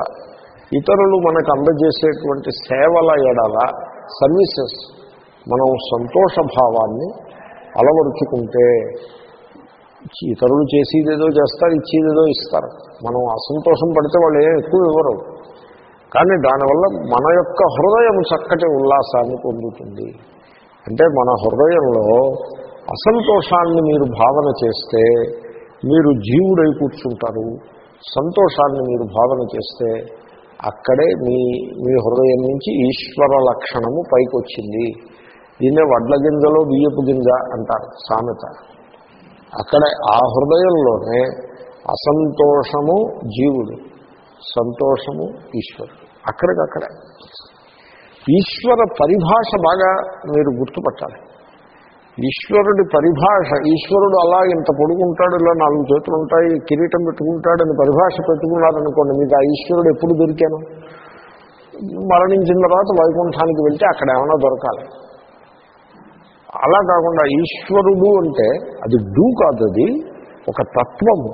ఇతరులు మనకు అందజేసేటువంటి సేవల ఎడల సర్వీసెస్ మనం సంతోష భావాన్ని అలవరుచుకుంటే ఇతరులు చేసేదేదో చేస్తారు ఇచ్చేదేదో ఇస్తారు. మనం అసంతోషం పడితే వాళ్ళు ఏం ఎక్కువ ఇవ్వరు. కానీ దానివల్ల మన యొక్క హృదయం చక్కటి ఉల్లాసాన్ని పొందుతుంది. అంటే మన హృదయంలో అసంతోషాన్ని మీరు భావన చేస్తే మీరు జీవుడై కూర్చుంటారు సంతోషాన్ని మీరు భావన చేస్తే అక్కడే మీ మీ హృదయం నుంచి ఈశ్వర లక్షణము పైకి వచ్చింది దీన్నే వడ్ల గింజలో బియ్యపు గింజ అంటారు సామెత. అక్కడ ఆ హృదయంలోనే అసంతోషము జీవుడు సంతోషము ఈశ్వరుడు. అక్కడికక్కడే. ఈశ్వర పరిభాష బాగా మీరు గుర్తుపట్టాలి. ఈశ్వరుడి పరిభాష ఈశ్వరుడు అలా ఇంత పొడుగుంటాడు ఇలా నాలుగు చేతులు ఉంటాయి కిరీటం పెట్టుకుంటాడని పరిభాష పెట్టుకున్నారనుకోండి మీకు ఆ ఈశ్వరుడు ఎప్పుడు దొరికాను? మరణించిన తర్వాత వైకుంఠానికి వెళ్తే అక్కడ ఏమైనా దొరకాలి. అలా కాకుండా ఈశ్వరుడు అంటే అది డూ కాదు అది ఒక తత్వము.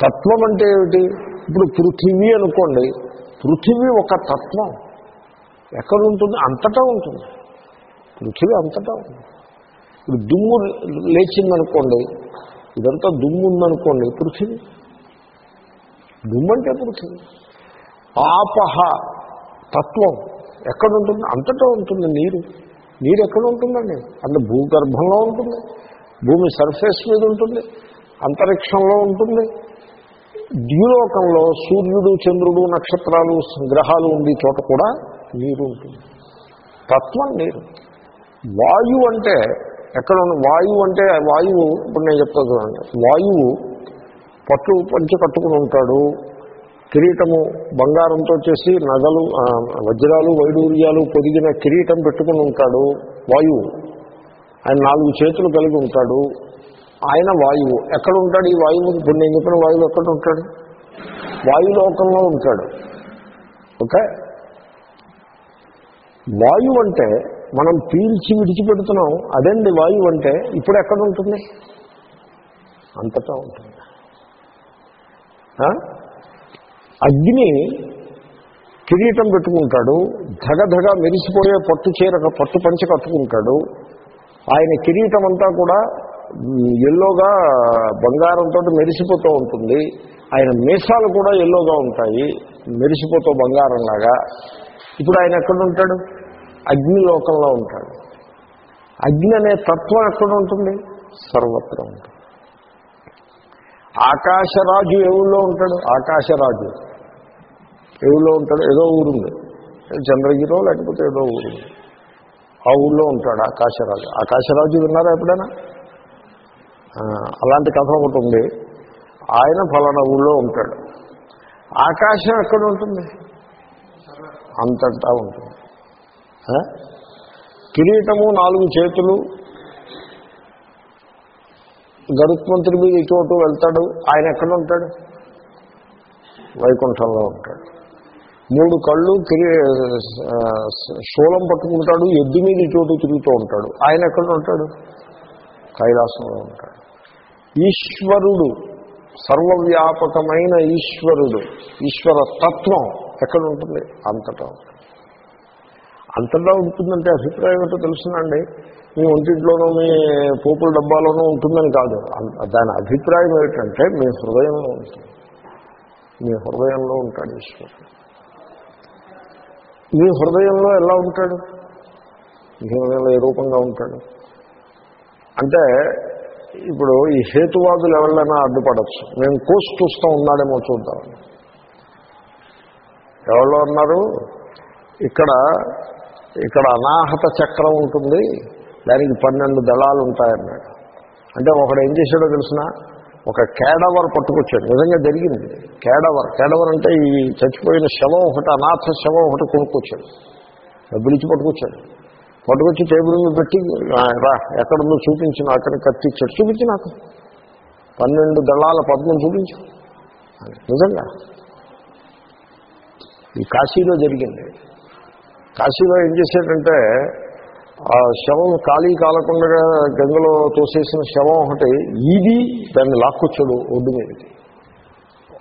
తత్వం అంటే ఏమిటి? ఇప్పుడు పృథివీ అనుకోండి పృథివీ ఒక తత్వం. ఎక్కడ ఉంటుంది అంతటా ఉంటుంది. పృథివీ అంతటా ఉంటుంది. ఇప్పుడు దుమ్ము లేచిందనుకోండి ఇదంతా దుమ్ము ఉందనుకోండి పృథివీ. దుమ్ము అంటే పృథివీ. ఆపహ తత్వం ఎక్కడ ఉంటుంది అంతటా ఉంటుంది నీరు. నీరు ఎక్కడ ఉంటుందండి అంటే భూగర్భంలో ఉంటుంది భూమి సర్ఫేస్ మీద ఉంటుంది అంతరిక్షంలో ఉంటుంది. ద్యులోకంలో సూర్యుడు చంద్రుడు నక్షత్రాలు గ్రహాలు ఉండే చోట కూడా నీరు ఉంటుంది. తత్వం నీరు. వాయు అంటే ఎక్కడ వాయువు అంటే వాయువు ఇప్పుడు నేను చెప్తాను చూడండి. వాయువు పట్టు పంచి కట్టుకుని ఉంటాడు. కిరీటము బంగారంతో చేసి నగలు వజ్రాలు వైడూర్యాలు పొదిగిన కిరీటం పెట్టుకుని ఉంటాడు. వాయువు. ఆయన నాలుగు చేతులు కలిగి ఉంటాడు. ఆయన వాయువు. ఎక్కడ ఉంటాడు ఈ వాయువు? ఇప్పుడు నేను చెప్పిన వాయువు ఎక్కడ ఉంటాడు? వాయులోకంలో ఉంటాడు. ఓకే? వాయువు అంటే మనం పీల్చి విడిచిపెడుతున్నాం అదండి వాయువు అంటే ఇప్పుడు ఎక్కడ ఉంటుంది? అంతటా ఉంటుంది. అగ్ని కిరీటం పెట్టుకుంటాడు ధగధగ మెరిసిపోయే పట్టు చీర పట్టు పంచ కట్టుకుంటాడు. ఆయన కిరీటం అంతా కూడా ఎల్లోగా బంగారంతో మెరిసిపోతూ ఉంటుంది. ఆయన మీసాలు కూడా ఎల్లోగా ఉంటాయి మెరిసిపోతూ బంగారంలాగా. ఇప్పుడు ఆయన ఎక్కడ ఉంటాడు? అగ్ని లోకంలో ఉంటాడు. అగ్ని అనే తత్వం ఎక్కడ ఉంటుంది? సర్వత్ర ఉంటుంది. ఆకాశరాజు ఎవరిలో ఉంటాడు? ఆకాశరాజు. ఎవరిలో ఉంటాడు? ఏదో ఊరుంది చంద్రగిరో లేకపోతే ఏదో ఊరుంది ఆ ఊళ్ళో ఉంటాడు ఆకాశరాజు. ఆకాశరాజు విన్నారా ఎప్పుడైనా? అలాంటి కథ ఒకటి ఉంది. ఆయన ఫలానా ఊళ్ళో ఉంటాడు. ఆకాశం ఎక్కడ ఉంటుంది? అంతటా ఉంటుంది. కిరీటము నాలుగు చేతులు. గరుత్మంతుడి మీద ఇటు వెళ్తాడు. ఆయన ఎక్కడ ఉంటాడు? వైకుంఠంలో ఉంటాడు. మూడు కళ్ళు కిరీ శూలం పట్టుకుంటాడు. ఎద్దు మీద ఇటు తిరుగుతూ ఉంటాడు. ఆయన ఎక్కడ ఉంటాడు? కైలాసంలో ఉంటాడు. ఈశ్వరుడు సర్వవ్యాపకమైన ఈశ్వరుడు ఈశ్వర తత్వం ఎక్కడ ఉంటుంది? అంతటా ఉంటుంది. అంతగా ఉంటుందంటే అభిప్రాయం ఏంటో తెలుసునండి. మీ ఒంటింట్లోనూ మీ పోపుల డబ్బాలోనూ ఉంటుందని కాదు. దాని అభిప్రాయం ఏమిటంటే మీ హృదయంలో ఉంటుంది. మీ హృదయంలో ఉంటాడు ఈశ్వరుడు. మీ హృదయంలో ఎలా ఉంటాడు? మీ హృదయంలో ఏ రూపంగా ఉంటాడు? అంటే ఇప్పుడు ఈ హేతువాదులు ఎవరైనా అడ్డుపడచ్చు. మేము కోసి చూస్తూ ఉన్నాడేమో చూద్దాం. ఎవరో ఉన్నారు? ఇక్కడ ఇక్కడ అనాహత చక్రం ఉంటుంది దానికి పన్నెండు దళాలు ఉంటాయన్నాడు. అంటే ఒకడు ఏం చేశాడో తెలిసిన? ఒక కేడవర్ పట్టుకొచ్చాడు. నిజంగా జరిగింది. కేడవర్ కేడవర్ అంటే ఈ చచ్చిపోయిన శవం ఒకటి అనాథ శవం ఒకటి కొనుక్కొచ్చాడు. డబ్బులిచ్చి పట్టుకొచ్చాడు. పట్టుకొచ్చి టేబుల్ మీద పెట్టి రా ఎక్కడుందో చూపించు నాకు అక్కడ కత్తిచ్చాడు చూపించి నాకు. పన్నెండు దళాల పద్మం చూపించు. నిజంగా. ఈ కాశీలో జరిగింది. కాశీలో ఏం చేశాడంటే ఆ శవం ఖాళీ కాలకుండా గంగలో తోసేసిన శవం ఒకటి ఈది దాన్ని లాక్కొచ్చాడు ఒడ్డు మీదకి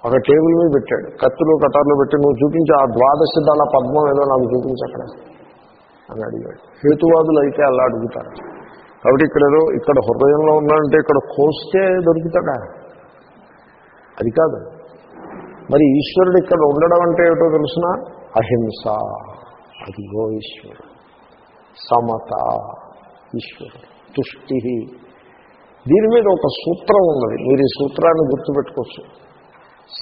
ఒక టేబుల్ మీద పెట్టాడు. కత్తులు కటార్లు పెట్టి నువ్వు చూపించి ఆ ద్వాదశ దాల పద్మం ఏదో నాకు చూపించి అక్కడ అని అడిగాడు. హేతువాదులు అయితే అలా అడుగుతారు. కాబట్టి ఇక్కడ ఏదో ఇక్కడ హృదయంలో ఉన్నాడంటే ఇక్కడ కోస్తే దొరుకుతాడా? అది కాదు. మరి ఈశ్వరుడు ఇక్కడ ఉండడం అంటే ఏమిటో తెలుసిన? అహింస. అదిగో ఈశ్వరుడు సమత ఈశ్వరుడు తుష్టి. దీని మీద ఒక సూత్రం ఉన్నది. మీరు ఈ సూత్రాన్ని గుర్తుపెట్టుకోవచ్చు.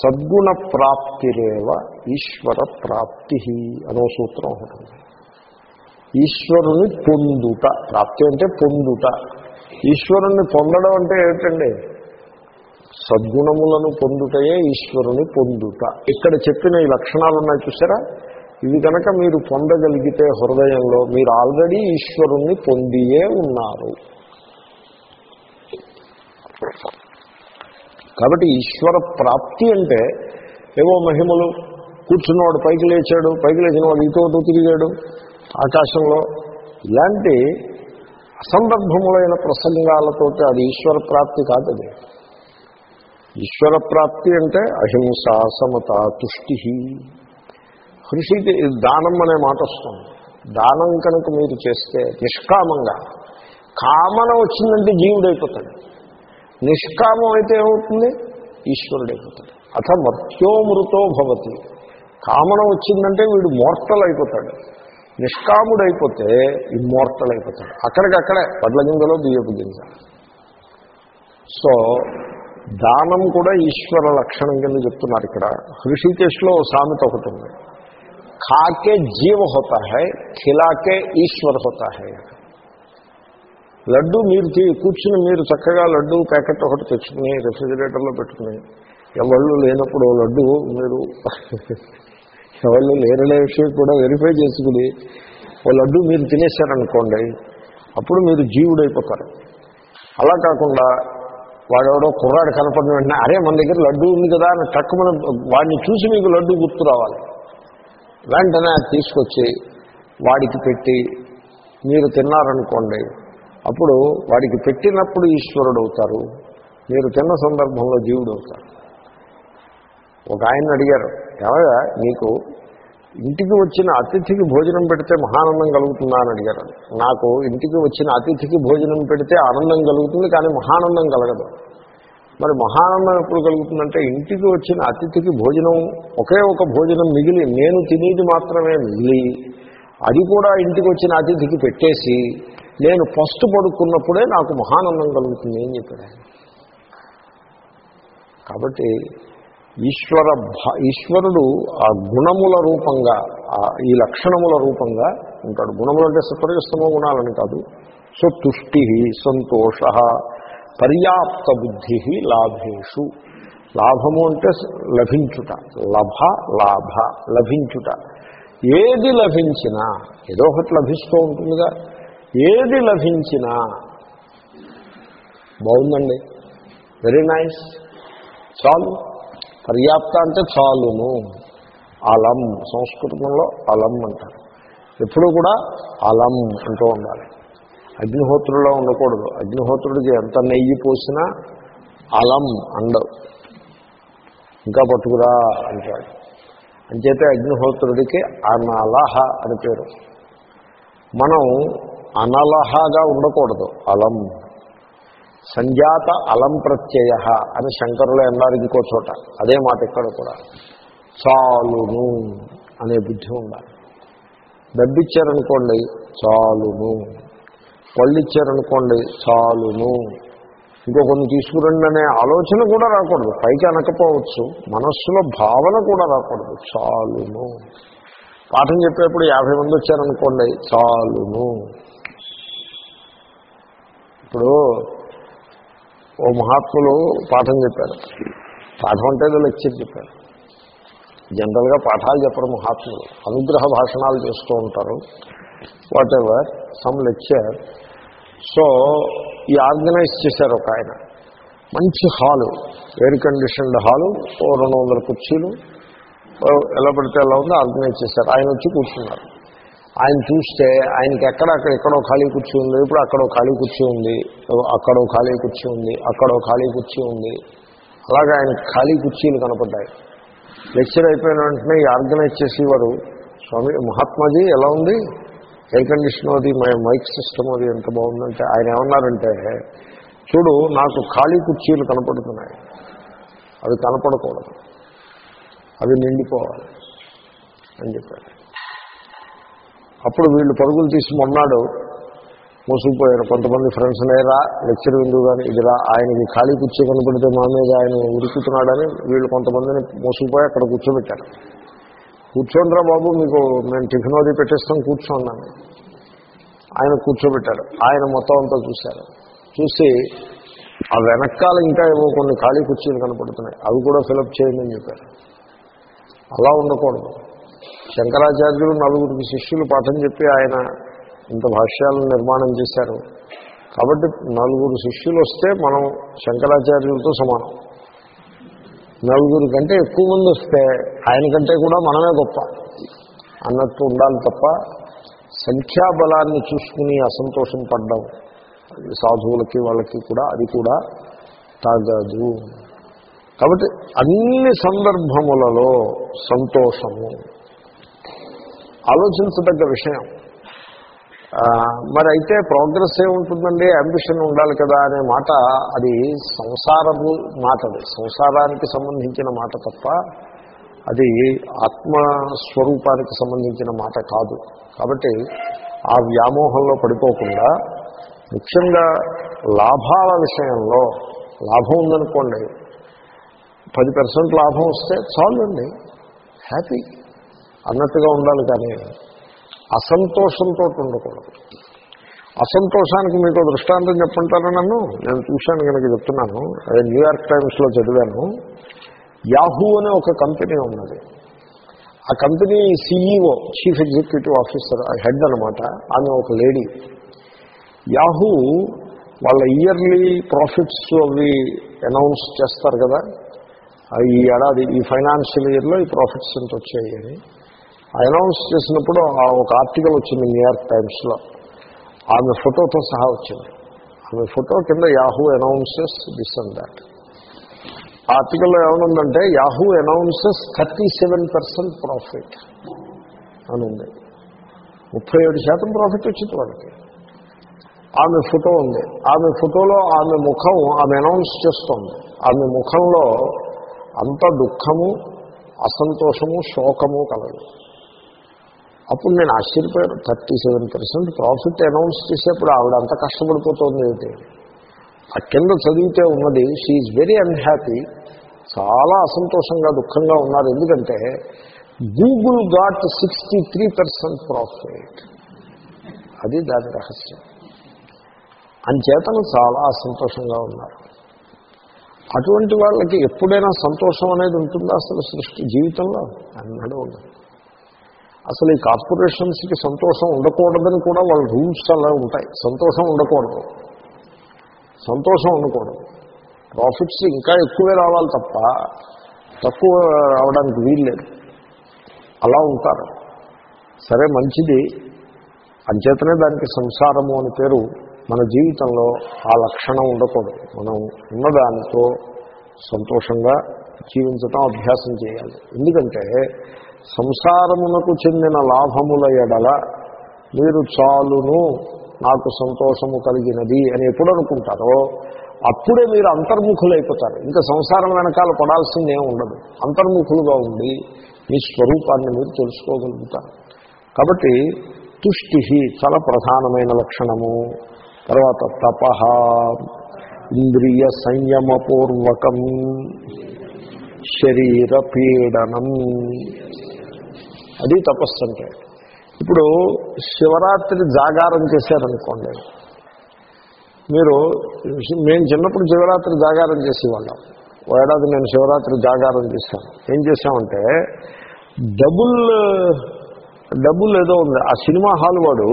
సద్గుణ ప్రాప్తిరేవ ఈశ్వర ప్రాప్తి అనో సూత్రం ఒకటి ఈశ్వరుని పొందుట. ప్రాప్తి అంటే పొందుట. ఈశ్వరుణ్ణి పొందడం అంటే ఏంటండి సద్గుణములను పొందుటయే ఈశ్వరుని పొందుట. ఇక్కడ చెప్పిన ఈ లక్షణాలు ఉన్నాయి చూసారా? ఇవి కనుక మీరు పొందగలిగితే హృదయంలో మీరు ఆల్రెడీ ఈశ్వరుణ్ణి పొందియే ఉన్నారు. కాబట్టి ఈశ్వర ప్రాప్తి అంటే ఏవో మహిమలు కూర్చున్నవాడు పైకి లేచాడు పైకి లేచిన వాడు ఇటు తిరిగాడు ఆకాశంలో. ఇలాంటి అసందర్భములైన ప్రసంగాలతో అది ఈశ్వర ప్రాప్తి కాదు అది. ఈశ్వర ప్రాప్తి అంటే అహింస సమత తుష్టి. కృషి దానం అనే మాట వస్తుంది. దానం కనుక మీరు చేస్తే నిష్కామంగా కామన వచ్చిందంటే జీవుడైపోతాడు. నిష్కామం అయితే ఏమవుతుంది? ఈశ్వరుడైపోతాడు. అథ మర్త్యోమృతో భవతి. కామన వచ్చిందంటే వీడు మోర్టల్ అయిపోతాడు. నిష్కాముడైపోతే ఇమ్మోర్టల్ అయిపోతాడు. అక్కడికక్కడే వడ్ల గింజలో బియ్యపు గింజ. సో దానం కూడా ఈశ్వర లక్షణం కింద చెప్తున్నారు ఇక్కడ. హృషికేశ్లో సామెత ఒకటి ఉంది. ఖాకే జీవ హోతా ఖిలాకే ఈశ్వర్ హోతా లడ్డు మీరు కూర్చుని మీరు చక్కగా లడ్డు ప్యాకెట్ ఒకటి తెచ్చుకుని రెఫ్రిజిరేటర్లో పెట్టుకుని ఎవళ్ళు లేనప్పుడు లడ్డు మీరు ఎవళ్ళు లేరనే విషయం కూడా వెరిఫై చేసుకుని ఓ లడ్డు మీరు తినేశారనుకోండి అప్పుడు మీరు జీవుడైపోతారు. అలా కాకుండా వాడెవడో కుర్రాడు కనపడిన వెంటనే అరే మన దగ్గర లడ్డు ఉంది కదా అని తక్కువ మనం వాడిని చూసి మీకు లడ్డు గుర్తు రావాలి. వెంటనే అది తీసుకొచ్చి వాడికి పెట్టి మీరు తిన్నారనుకోండి అప్పుడు వాడికి పెట్టినప్పుడు ఈశ్వరుడు అవుతారు మీరు తిన్న సందర్భంలో జీవుడు అవుతారు ఒక ఆయన అడిగారు ఎలాగా నీకు ఇంటికి వచ్చిన అతిథికి భోజనం పెడితే మహానందం కలుగుతుందా? అని అడిగారు. నాకు ఇంటికి వచ్చిన అతిథికి భోజనం పెడితే ఆనందం కలుగుతుంది కానీ మహానందం కలగదు. మరి మహానందం ఎప్పుడు కలుగుతుందంటే ఇంటికి వచ్చిన అతిథికి భోజనం ఒకే ఒక భోజనం మిగిలి నేను తినేది మాత్రమే మిగిలి అది కూడా ఇంటికి వచ్చిన అతిథికి పెట్టేసి నేను ఫస్ట్ పడుకున్నప్పుడే నాకు మహానందం కలుగుతుంది అని చెప్పాడు కాబట్టి ఈశ్వర ఈశ్వరుడు ఆ గుణముల రూపంగా ఈ లక్షణముల రూపంగా ఉంటాడు. గుణములు అంటే సత్వరజస్తమో గుణాలని కాదు. సో తుష్టి సంతోష పర్యాప్త బుద్ధి లాభేషు. లాభము అంటే లభించుట. లభ లాభ లభించుట. ఏది లభించినా ఏదో ఒకటి లభిస్తూ ఉంటుందిగా. ఏది లభించినా బాగుందండి. వెరీ నైస్ చాలు. పర్యాప్త అంటే చాలును. అలం. సంస్కృతంలో అలం అంటారు. ఎప్పుడు కూడా అలం అంటూ ఉండాలి. అగ్నిహోత్రుల్లో ఉండకూడదు. అగ్నిహోత్రుడికి ఎంత నెయ్యి పోసినా అలం అండవు ఇంకా పట్టుకురా అంటాడు. అంచేతే అగ్నిహోత్రుడికి అనలహ అని పేరు. మనం అనలహగా ఉండకూడదు. అలం. సంజాత అలం ప్రత్యయ అని శంకరులు అన్నారు ఇంకో చోట. అదే మాట ఇక్కడ కూడా. చాలును అనే బుద్ధి ఉండాలి. డబ్బిచ్చారనుకోండి చాలును. పళ్ళు ఇచ్చారనుకోండి చాలును. ఇంకో కొన్ని తీసుకురండి అనే ఆలోచన కూడా రాకూడదు. పైకి అనకపోవచ్చు. మనస్సులో భావన కూడా రాకూడదు. చాలును. పాఠం చెప్పేప్పుడు యాభై మంది వచ్చారనుకోండి చాలును. ఇప్పుడు ఓ మహాత్ములు పాఠం చెప్పారు. పాఠం అంటే లెక్చర్ చెప్పారు. జనరల్గా పాఠాలు చెప్పరు మహాత్ములు. అనుగ్రహ భాషణాలు చేస్తూ ఉంటారు. Whatever some lecture so ఈ ఆర్గనైజ్ చేశారు ఒక ఆయన. మంచి హాలు ఎయిర్ కండిషన్డ్ హాలు ఓ రెండు వందల కుర్చీలు. ఎలా పడితే ఎలా ఉందో ఆర్గనైజ్ చేశారు. ఆయన వచ్చి కూర్చున్నారు. ఆయన చూస్తే ఆయనకి ఎక్కడ ఎక్కడో ఖాళీ కుర్చీ ఉంది. ఇప్పుడు అక్కడో ఖాళీ కుర్చీ ఉంది. అక్కడో ఖాళీ కుర్చీ ఉంది. అక్కడో ఖాళీ కుర్చీ ఉంది. అలాగే ఆయన ఖాళీ కుర్చీలు కనపడ్డాయి. లెక్చర్ అయిపోయిన వెంటనే ఆర్గనైజ్ చేసేవారు. స్వామి మహాత్మాజీ ఎలా ఉంది? ఎయిర్ కండిషన్ అది మైక్ సిస్టమ్ అది ఎంత బాగుందంటే ఆయన ఏమన్నారంటే చూడు నాకు ఖాళీ కుర్చీలు కనపడుతున్నాయి. అవి కనపడకూడదు. అవి నిండిపోవాలి అని చెప్పారు. అప్పుడు వీళ్ళు పరుగులు తీసి మొన్నాడు మోసుకుపోయారు. కొంతమంది ఫ్రెండ్స్ లేరా లెక్చర్ విందు కానీ ఇదిరా ఆయనకి ఖాళీ కుర్చీ కనపడితే మా మీద ఆయన ఉరుకుతున్నాడని వీళ్ళు కొంతమందిని మోసుకుపోయి అక్కడ కూర్చోబెట్టారు. కూర్చోండిరా బాబు మీకు మేము టిఫిన్ అది పెట్టేస్తాం కూర్చోండి ఆయన కూర్చోబెట్టాడు ఆయన మొత్తం అంతా చూశారు. చూసి ఆ వెనకాల ఇంకా ఏవో కొన్ని ఖాళీ కుర్చీలు కనపడుతున్నాయి. అవి కూడా ఫిలప్ చేయండి అని చెప్పారు. అలా ఉండకూడదు. శంకరాచార్యులు నలుగురికి శిష్యులు పాఠం చెప్పి ఆయన ఇంత భాష్యాలను నిర్మాణం చేశారు. కాబట్టి నలుగురు శిష్యులు వస్తే మనం శంకరాచార్యులతో సమానం. నలుగురు కంటే ఎక్కువ మంది వస్తే ఆయన కంటే కూడా మనమే గొప్ప. అన్నట్టు ఉండాలి తప్ప సంఖ్యాబలాన్ని చూసుకుని అసంతోషం పడ్డం సాధువులకి వాళ్ళకి కూడా అది కూడా తాగదు. కాబట్టి అన్ని సందర్భములలో సంతోషము. ఆలోచించదగ్గ విషయం. మరి అయితే ప్రోగ్రెస్ ఏముంటుందండి? అంబిషన్ ఉండాలి కదా అనే మాట అది సంసారము మాట అది సంసారానికి సంబంధించిన మాట తప్ప అది ఆత్మస్వరూపానికి సంబంధించిన మాట కాదు. కాబట్టి ఆ వ్యామోహంలో పడిపోకుండా ముఖ్యంగా లాభాల విషయంలో లాభం ఉందనుకోండి పది పర్సెంట్ లాభం వస్తే చాలండి. హ్యాపీ. అన్నట్టుగా ఉండాలి కానీ అసంతోషంతో ఉండకూడదు. అసంతోషానికి మీకు దృష్టాంతం చెప్పుంటారా నన్ను? నేను చూశాను కనుక చెప్తున్నాను. అదే న్యూయార్క్ టైమ్స్లో చదివాను. యాహూ అనే ఒక కంపెనీ ఉన్నది. ఆ company CEO chief executive officer head అనమాట ఆమె ఒక లేడీ. యాహూ వాళ్ళ ఇయర్లీ ప్రాఫిట్స్ అవి అనౌన్స్ చేస్తారు కదా. ఈ ఏడాది ఈ ఫైనాన్షియల్ ఇయర్లో ఈ ప్రాఫిట్స్ ఎంత వచ్చాయి అని. అనౌన్స్ చేసినప్పుడు ఆ ఒక ఆర్టికల్ వచ్చింది న్యూయార్క్ టైమ్స్లో. ఆమె ఫోటోతో సహా వచ్చింది. ఆమె ఫోటో కింద Yahoo announces this and that. ఆర్టికల్లో ఏమనుందంటే Yahoo announces thirty seven percent profit అని ఉంది ముప్పై ఏడు శాతం ప్రాఫిట్ వచ్చింది వాళ్ళకి. ఆమె ఫోటో ఉంది. ఆమె ఫోటోలో ఆమె ముఖం ఆమె అనౌన్స్ చేస్తోంది. ఆమె ముఖంలో అంత దుఃఖము అసంతోషము శోకము కలదు. అప్పుడు నేను ఆశ్చర్యపోయాను. Thirty seven percent profit announce చేసేప్పుడు ఆవిడ అంత కష్టపడిపోతుంది ఏంటి? ఆ కింద చదివితే ఉన్నది షీఈ్ వెరీ అన్హ్యాపీ చాలా అసంతోషంగా దుఃఖంగా ఉన్నారు. ఎందుకంటే Google got sixty three percent profit అది దాని రహస్యం. అంచేతను చాలా అసంతోషంగా ఉన్నారు. అటువంటి వాళ్ళకి ఎప్పుడైనా సంతోషం అనేది ఉంటుందా అసలు సృష్టి జీవితంలో? అన్నాడు ఉండదు అసలు ఈ కార్పొరేషన్స్కి సంతోషం ఉండకూడదని కూడా వాళ్ళ రూల్స్ అలా ఉంటాయి. సంతోషం ఉండకూడదు. సంతోషం ఉండకూడదు. ప్రాఫిట్స్ ఇంకా ఎక్కువే రావాలి తప్ప తక్కువ రావడానికి వీల్లేదు. అలా ఉంటారు. సరే మంచిది. అంచేతనే దానికి సంసారము అని పేరు మన జీవితంలో ఆ లక్షణం ఉండకూడదు. మనం ఉన్నదానితో సంతోషంగా జీవించటం అభ్యాసం చేయాలి. ఎందుకంటే సంసారమునకు చెందిన లాభముల ఎడల మీరు చాలును నాకు సంతోషము కలిగినది అని ఎప్పుడు అనుకుంటారో అప్పుడే మీరు అంతర్ముఖులైపోతారు. ఇంకా సంసారం వెనకాల పడాల్సిందే ఉండదు. అంతర్ముఖులుగా ఉండి మీ స్వరూపాన్ని మీరు తెలుసుకోగలుగుతారు. కాబట్టి తుష్టి చాలా ప్రధానమైన లక్షణము. తర్వాత తప ఇంద్రియ సంయమపూర్వకం శరీర పీడనం అది తపస్సు అంటే ఇప్పుడు శివరాత్రి జాగారం చేశారనుకోండి. మీరు మేము చిన్నప్పుడు శివరాత్రి జాగారం చేసేవాళ్ళం. ఓ ఏడాది నేను శివరాత్రి జాగారం చేశాను. ఏం చేశామంటే డబుల్ డబుల్ ఏదో ఉంది. ఆ సినిమా హాల్ వాడు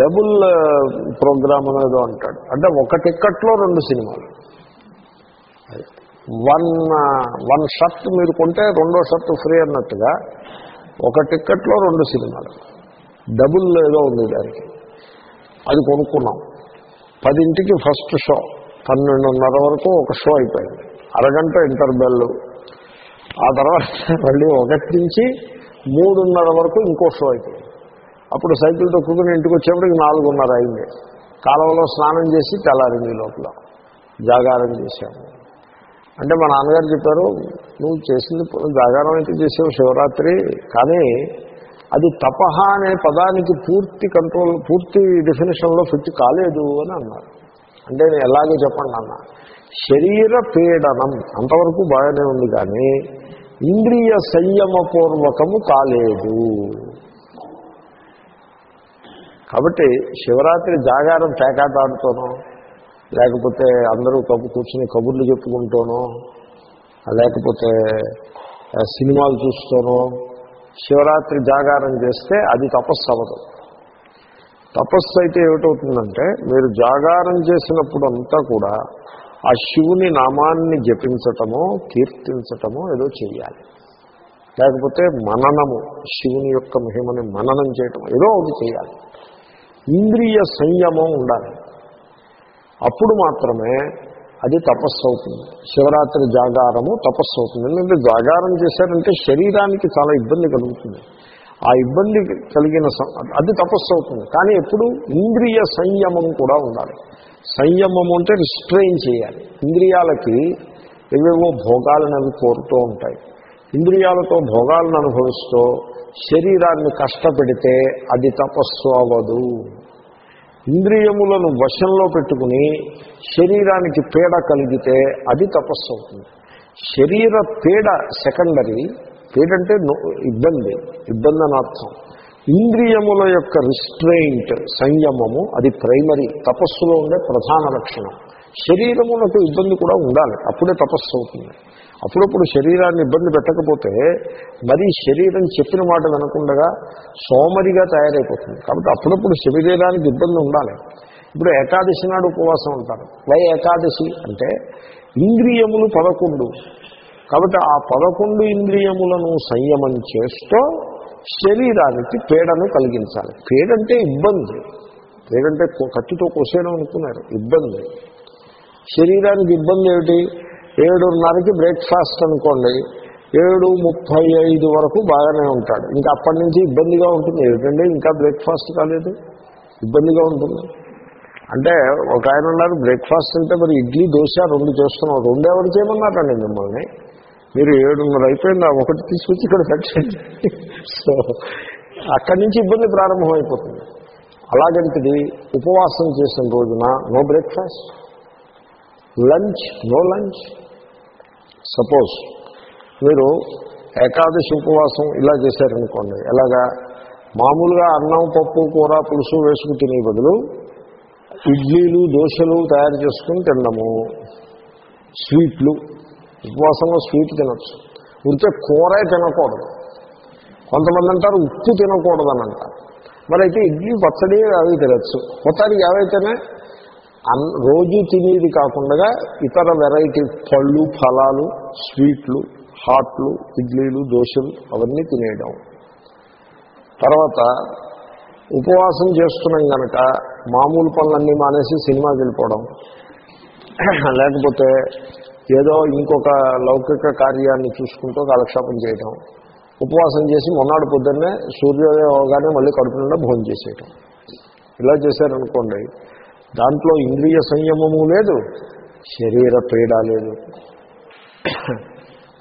డబుల్ ప్రోగ్రామ్ ఏదో అంటాడు. అంటే ఒక టిక్కెట్లో రెండు సినిమాలు. వన్ వన్ షర్ట్ మీరు కొంటే రెండో షర్ట్ ఫ్రీ అన్నట్టుగా ఒక టిక్కెట్లో రెండు సినిమాలు. డబుల్ ఏదో ఉంది దానికి. అది కొనుక్కున్నాం. పదింటికి ఫస్ట్ షో. పన్నెండున్నర వరకు ఒక షో అయిపోయింది. అరగంట ఇంటర్బెల్ ఆ తర్వాత మళ్ళీ ఒకటి నుంచి మూడున్నర వరకు ఇంకో షో అయిపోయింది. అప్పుడు సైకిల్ తొక్కుకుని ఇంటికి వచ్చేప్పటికి నాలుగున్నర అయింది. కాలువలో స్నానం చేసి తెల్లారింది లోపల. జాగారం చేశాము. అంటే మా నాన్నగారు చెప్పారు నువ్వు చేసింది జాగారం అయితే చేసావు శివరాత్రి కానీ అది తపహ అనే పదానికి పూర్తి కంట్రోల్ పూర్తి డెఫినేషన్లో ఫిట్ కాలేదు అని అన్నారు. అంటే నేను ఎలాగో చెప్పండి అన్న శరీర పీడనం అంతవరకు బాగానే ఉంది కానీ ఇంద్రియ సంయమపూర్వకము కాలేదు. కాబట్టి శివరాత్రి జాగారం పేకాట ఆడుతూనో లేకపోతే అందరూ కబు కూర్చుని కబుర్లు చెప్పుకుంటూనో లేకపోతే సినిమాలు చూస్తూనో శివరాత్రి జాగారం చేస్తే అది తపస్సు అవ్వదు. తపస్సు అయితే ఏమిటవుతుందంటే మీరు జాగారం చేసినప్పుడు అంతా కూడా ఆ శివుని నామాన్ని జపించటమో కీర్తించటమో ఏదో చేయాలి లేకపోతే మననము శివుని యొక్క మహిమని మననం చేయటం ఏదో ఒకటి చేయాలి ఇంద్రియ సంయమం ఉండాలి. అప్పుడు మాత్రమే అది తపస్సు అవుతుంది శివరాత్రి జాగారము తపస్సు అవుతుంది ఎందుకంటే జాగారం చేశారంటే శరీరానికి చాలా ఇబ్బంది కలుగుతుంది. ఆ ఇబ్బంది కలిగిన అది తపస్సు అవుతుంది కానీ ఎప్పుడు ఇంద్రియ సంయమం కూడా ఉండాలి. సంయమం అంటే రిస్ట్రెయిన్ చేయాలి. ఇంద్రియాలకి ఏవేవో భోగాలను అవి కోరుతూ ఉంటాయి. ఇంద్రియాలతో భోగాలను అనుభవిస్తూ శరీరాన్ని కష్టపెడితే అది తపస్సు అవ్వదు. ఇంద్రియములను వశంలో పెట్టుకుని శరీరానికి పీడ కలిగితే అది తపస్సు అవుతుంది. శరీర పీడ సెకండరీ పీడ అంటే ఇబ్బంది ఇబ్బంది అని అర్థం ఇంద్రియముల యొక్క రిస్ట్రెయింట్ సంయమము అది ప్రైమరీ తపస్సులో ఉండే ప్రధాన లక్షణం. శరీరములకు ఇబ్బంది కూడా ఉండాలి. అప్పుడే తపస్సు అవుతుంది. అప్పుడప్పుడు శరీరాన్ని ఇబ్బంది పెట్టకపోతే మరీ శరీరం చెప్పిన మాట వినకుండగా సోమరిగా తయారైపోతుంది. కాబట్టి అప్పుడప్పుడు శరీరానికి ఇబ్బంది ఉండాలి. ఇప్పుడు ఏకాదశి నాడు ఉపవాసం ఉంటారు వై ఏకాదశి అంటే ఇంద్రియములు పదకొండు. కాబట్టి ఆ పదకొండు ఇంద్రియములను సంయమం చేస్తూ శరీరానికి పీడను కలిగించాలి. పీడంటే ఇబ్బంది. పేడంటే కత్తితో కోసేయడం అనుకున్నారు. ఇబ్బంది. శరీరానికి ఇబ్బంది ఏమిటి? ఏడున్నరకి బ్రేక్ఫాస్ట్ అనుకోండి. ఏడు ముప్పై ఐదు వరకు బాగానే ఉంటాడు. ఇంకా అప్పటి నుంచి ఇబ్బందిగా ఉంటుంది. ఏమిటంటే ఇంకా బ్రేక్ఫాస్ట్ కాలేదు. ఇబ్బందిగా ఉంటుంది. అంటే ఒక ఆయన ఉన్నారు బ్రేక్ఫాస్ట్ అంటే మరి ఇడ్లీ దోశ రెండు చేస్తున్నాం రెండు ఎవరు చేయమన్నారండి మిమ్మల్ని? మీరు ఏడున్నర అయిపోయింది? ఒకటి తీసుకొచ్చి ఇక్కడ పెట్టండి. సో అక్కడి నుంచి ఇబ్బంది ప్రారంభమైపోతుంది. అలాగంటిది ఉపవాసం చేసిన రోజున no breakfast. Lunch no lunch. Suppose మీరు ఏకాదశి ఉపవాసం ఇలా చేశారనుకోండి ఎలాగా? మామూలుగా అన్నం పప్పు కూర పులుసు వేసుకు తినే బదులు ఇడ్లీలు దోశలు తయారు చేసుకుని తినము స్వీట్లు ఉపవాసంలో స్వీట్ తినచ్చు. ఉంటే కూరే తినకూడదు. కొంతమంది అంటారు ఉప్పు తినకూడదని అంటారు. మరి అయితే ఇడ్లీ పచ్చడి అవి తినచ్చు. మొత్తానికి ఏవైతేనే అన్ రోజు తినేది కాకుండా ఇతర వెరైటీ పళ్ళు ఫలాలు స్వీట్లు హాట్లు ఇడ్లీలు దోశలు అవన్నీ తినేయడం. తర్వాత ఉపవాసం చేస్తున్నాం కనుక మామూలు పనులన్నీ మానేసి సినిమాకి వెళ్ళిపోవడం. లేకపోతే ఏదో ఇంకొక లౌకిక కార్యాన్ని చూసుకుంటూ కాలక్షేపం చేయడం ఉపవాసం చేసి మొన్నాడు పొద్దున్నే సూర్యోదయం అవగానే మళ్ళీ కడుపు నిండా భోజనం చేసేయటం. ఇలా చేశారనుకోండి దాంట్లో ఇంద్రియ సంయమము లేదు శరీర పీడ లేదు.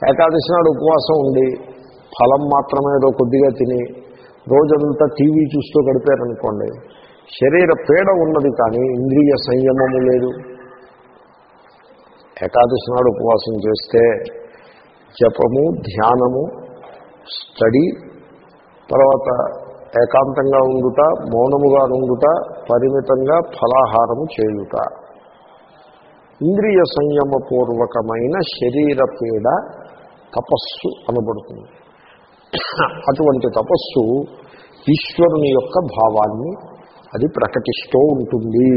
ఏకాదశి నాడు ఉపవాసం ఉండి ఫలం మాత్రమే ఏదో కొద్దిగా తిని రోజంతా టీవీ చూస్తూ గడిపారనుకోండి శరీర పీడ ఉన్నది కానీ ఇంద్రియ సంయమము లేదు. ఏకాదశి నాడు ఉపవాసం చేస్తే జపము ధ్యానము స్టడీ తర్వాత ఏకాంతంగా ఉండుట మౌనముగా ఉండుట పరిమితంగా ఫలాహారము చేయుట. ఇంద్రియ సంయమపూర్వకమైన శరీర పీడ తపస్సు అనబడుతుంది. అటువంటి తపస్సు ఈశ్వరుని యొక్క భావాన్ని అది ప్రకటిస్తూ ఉంటుంది.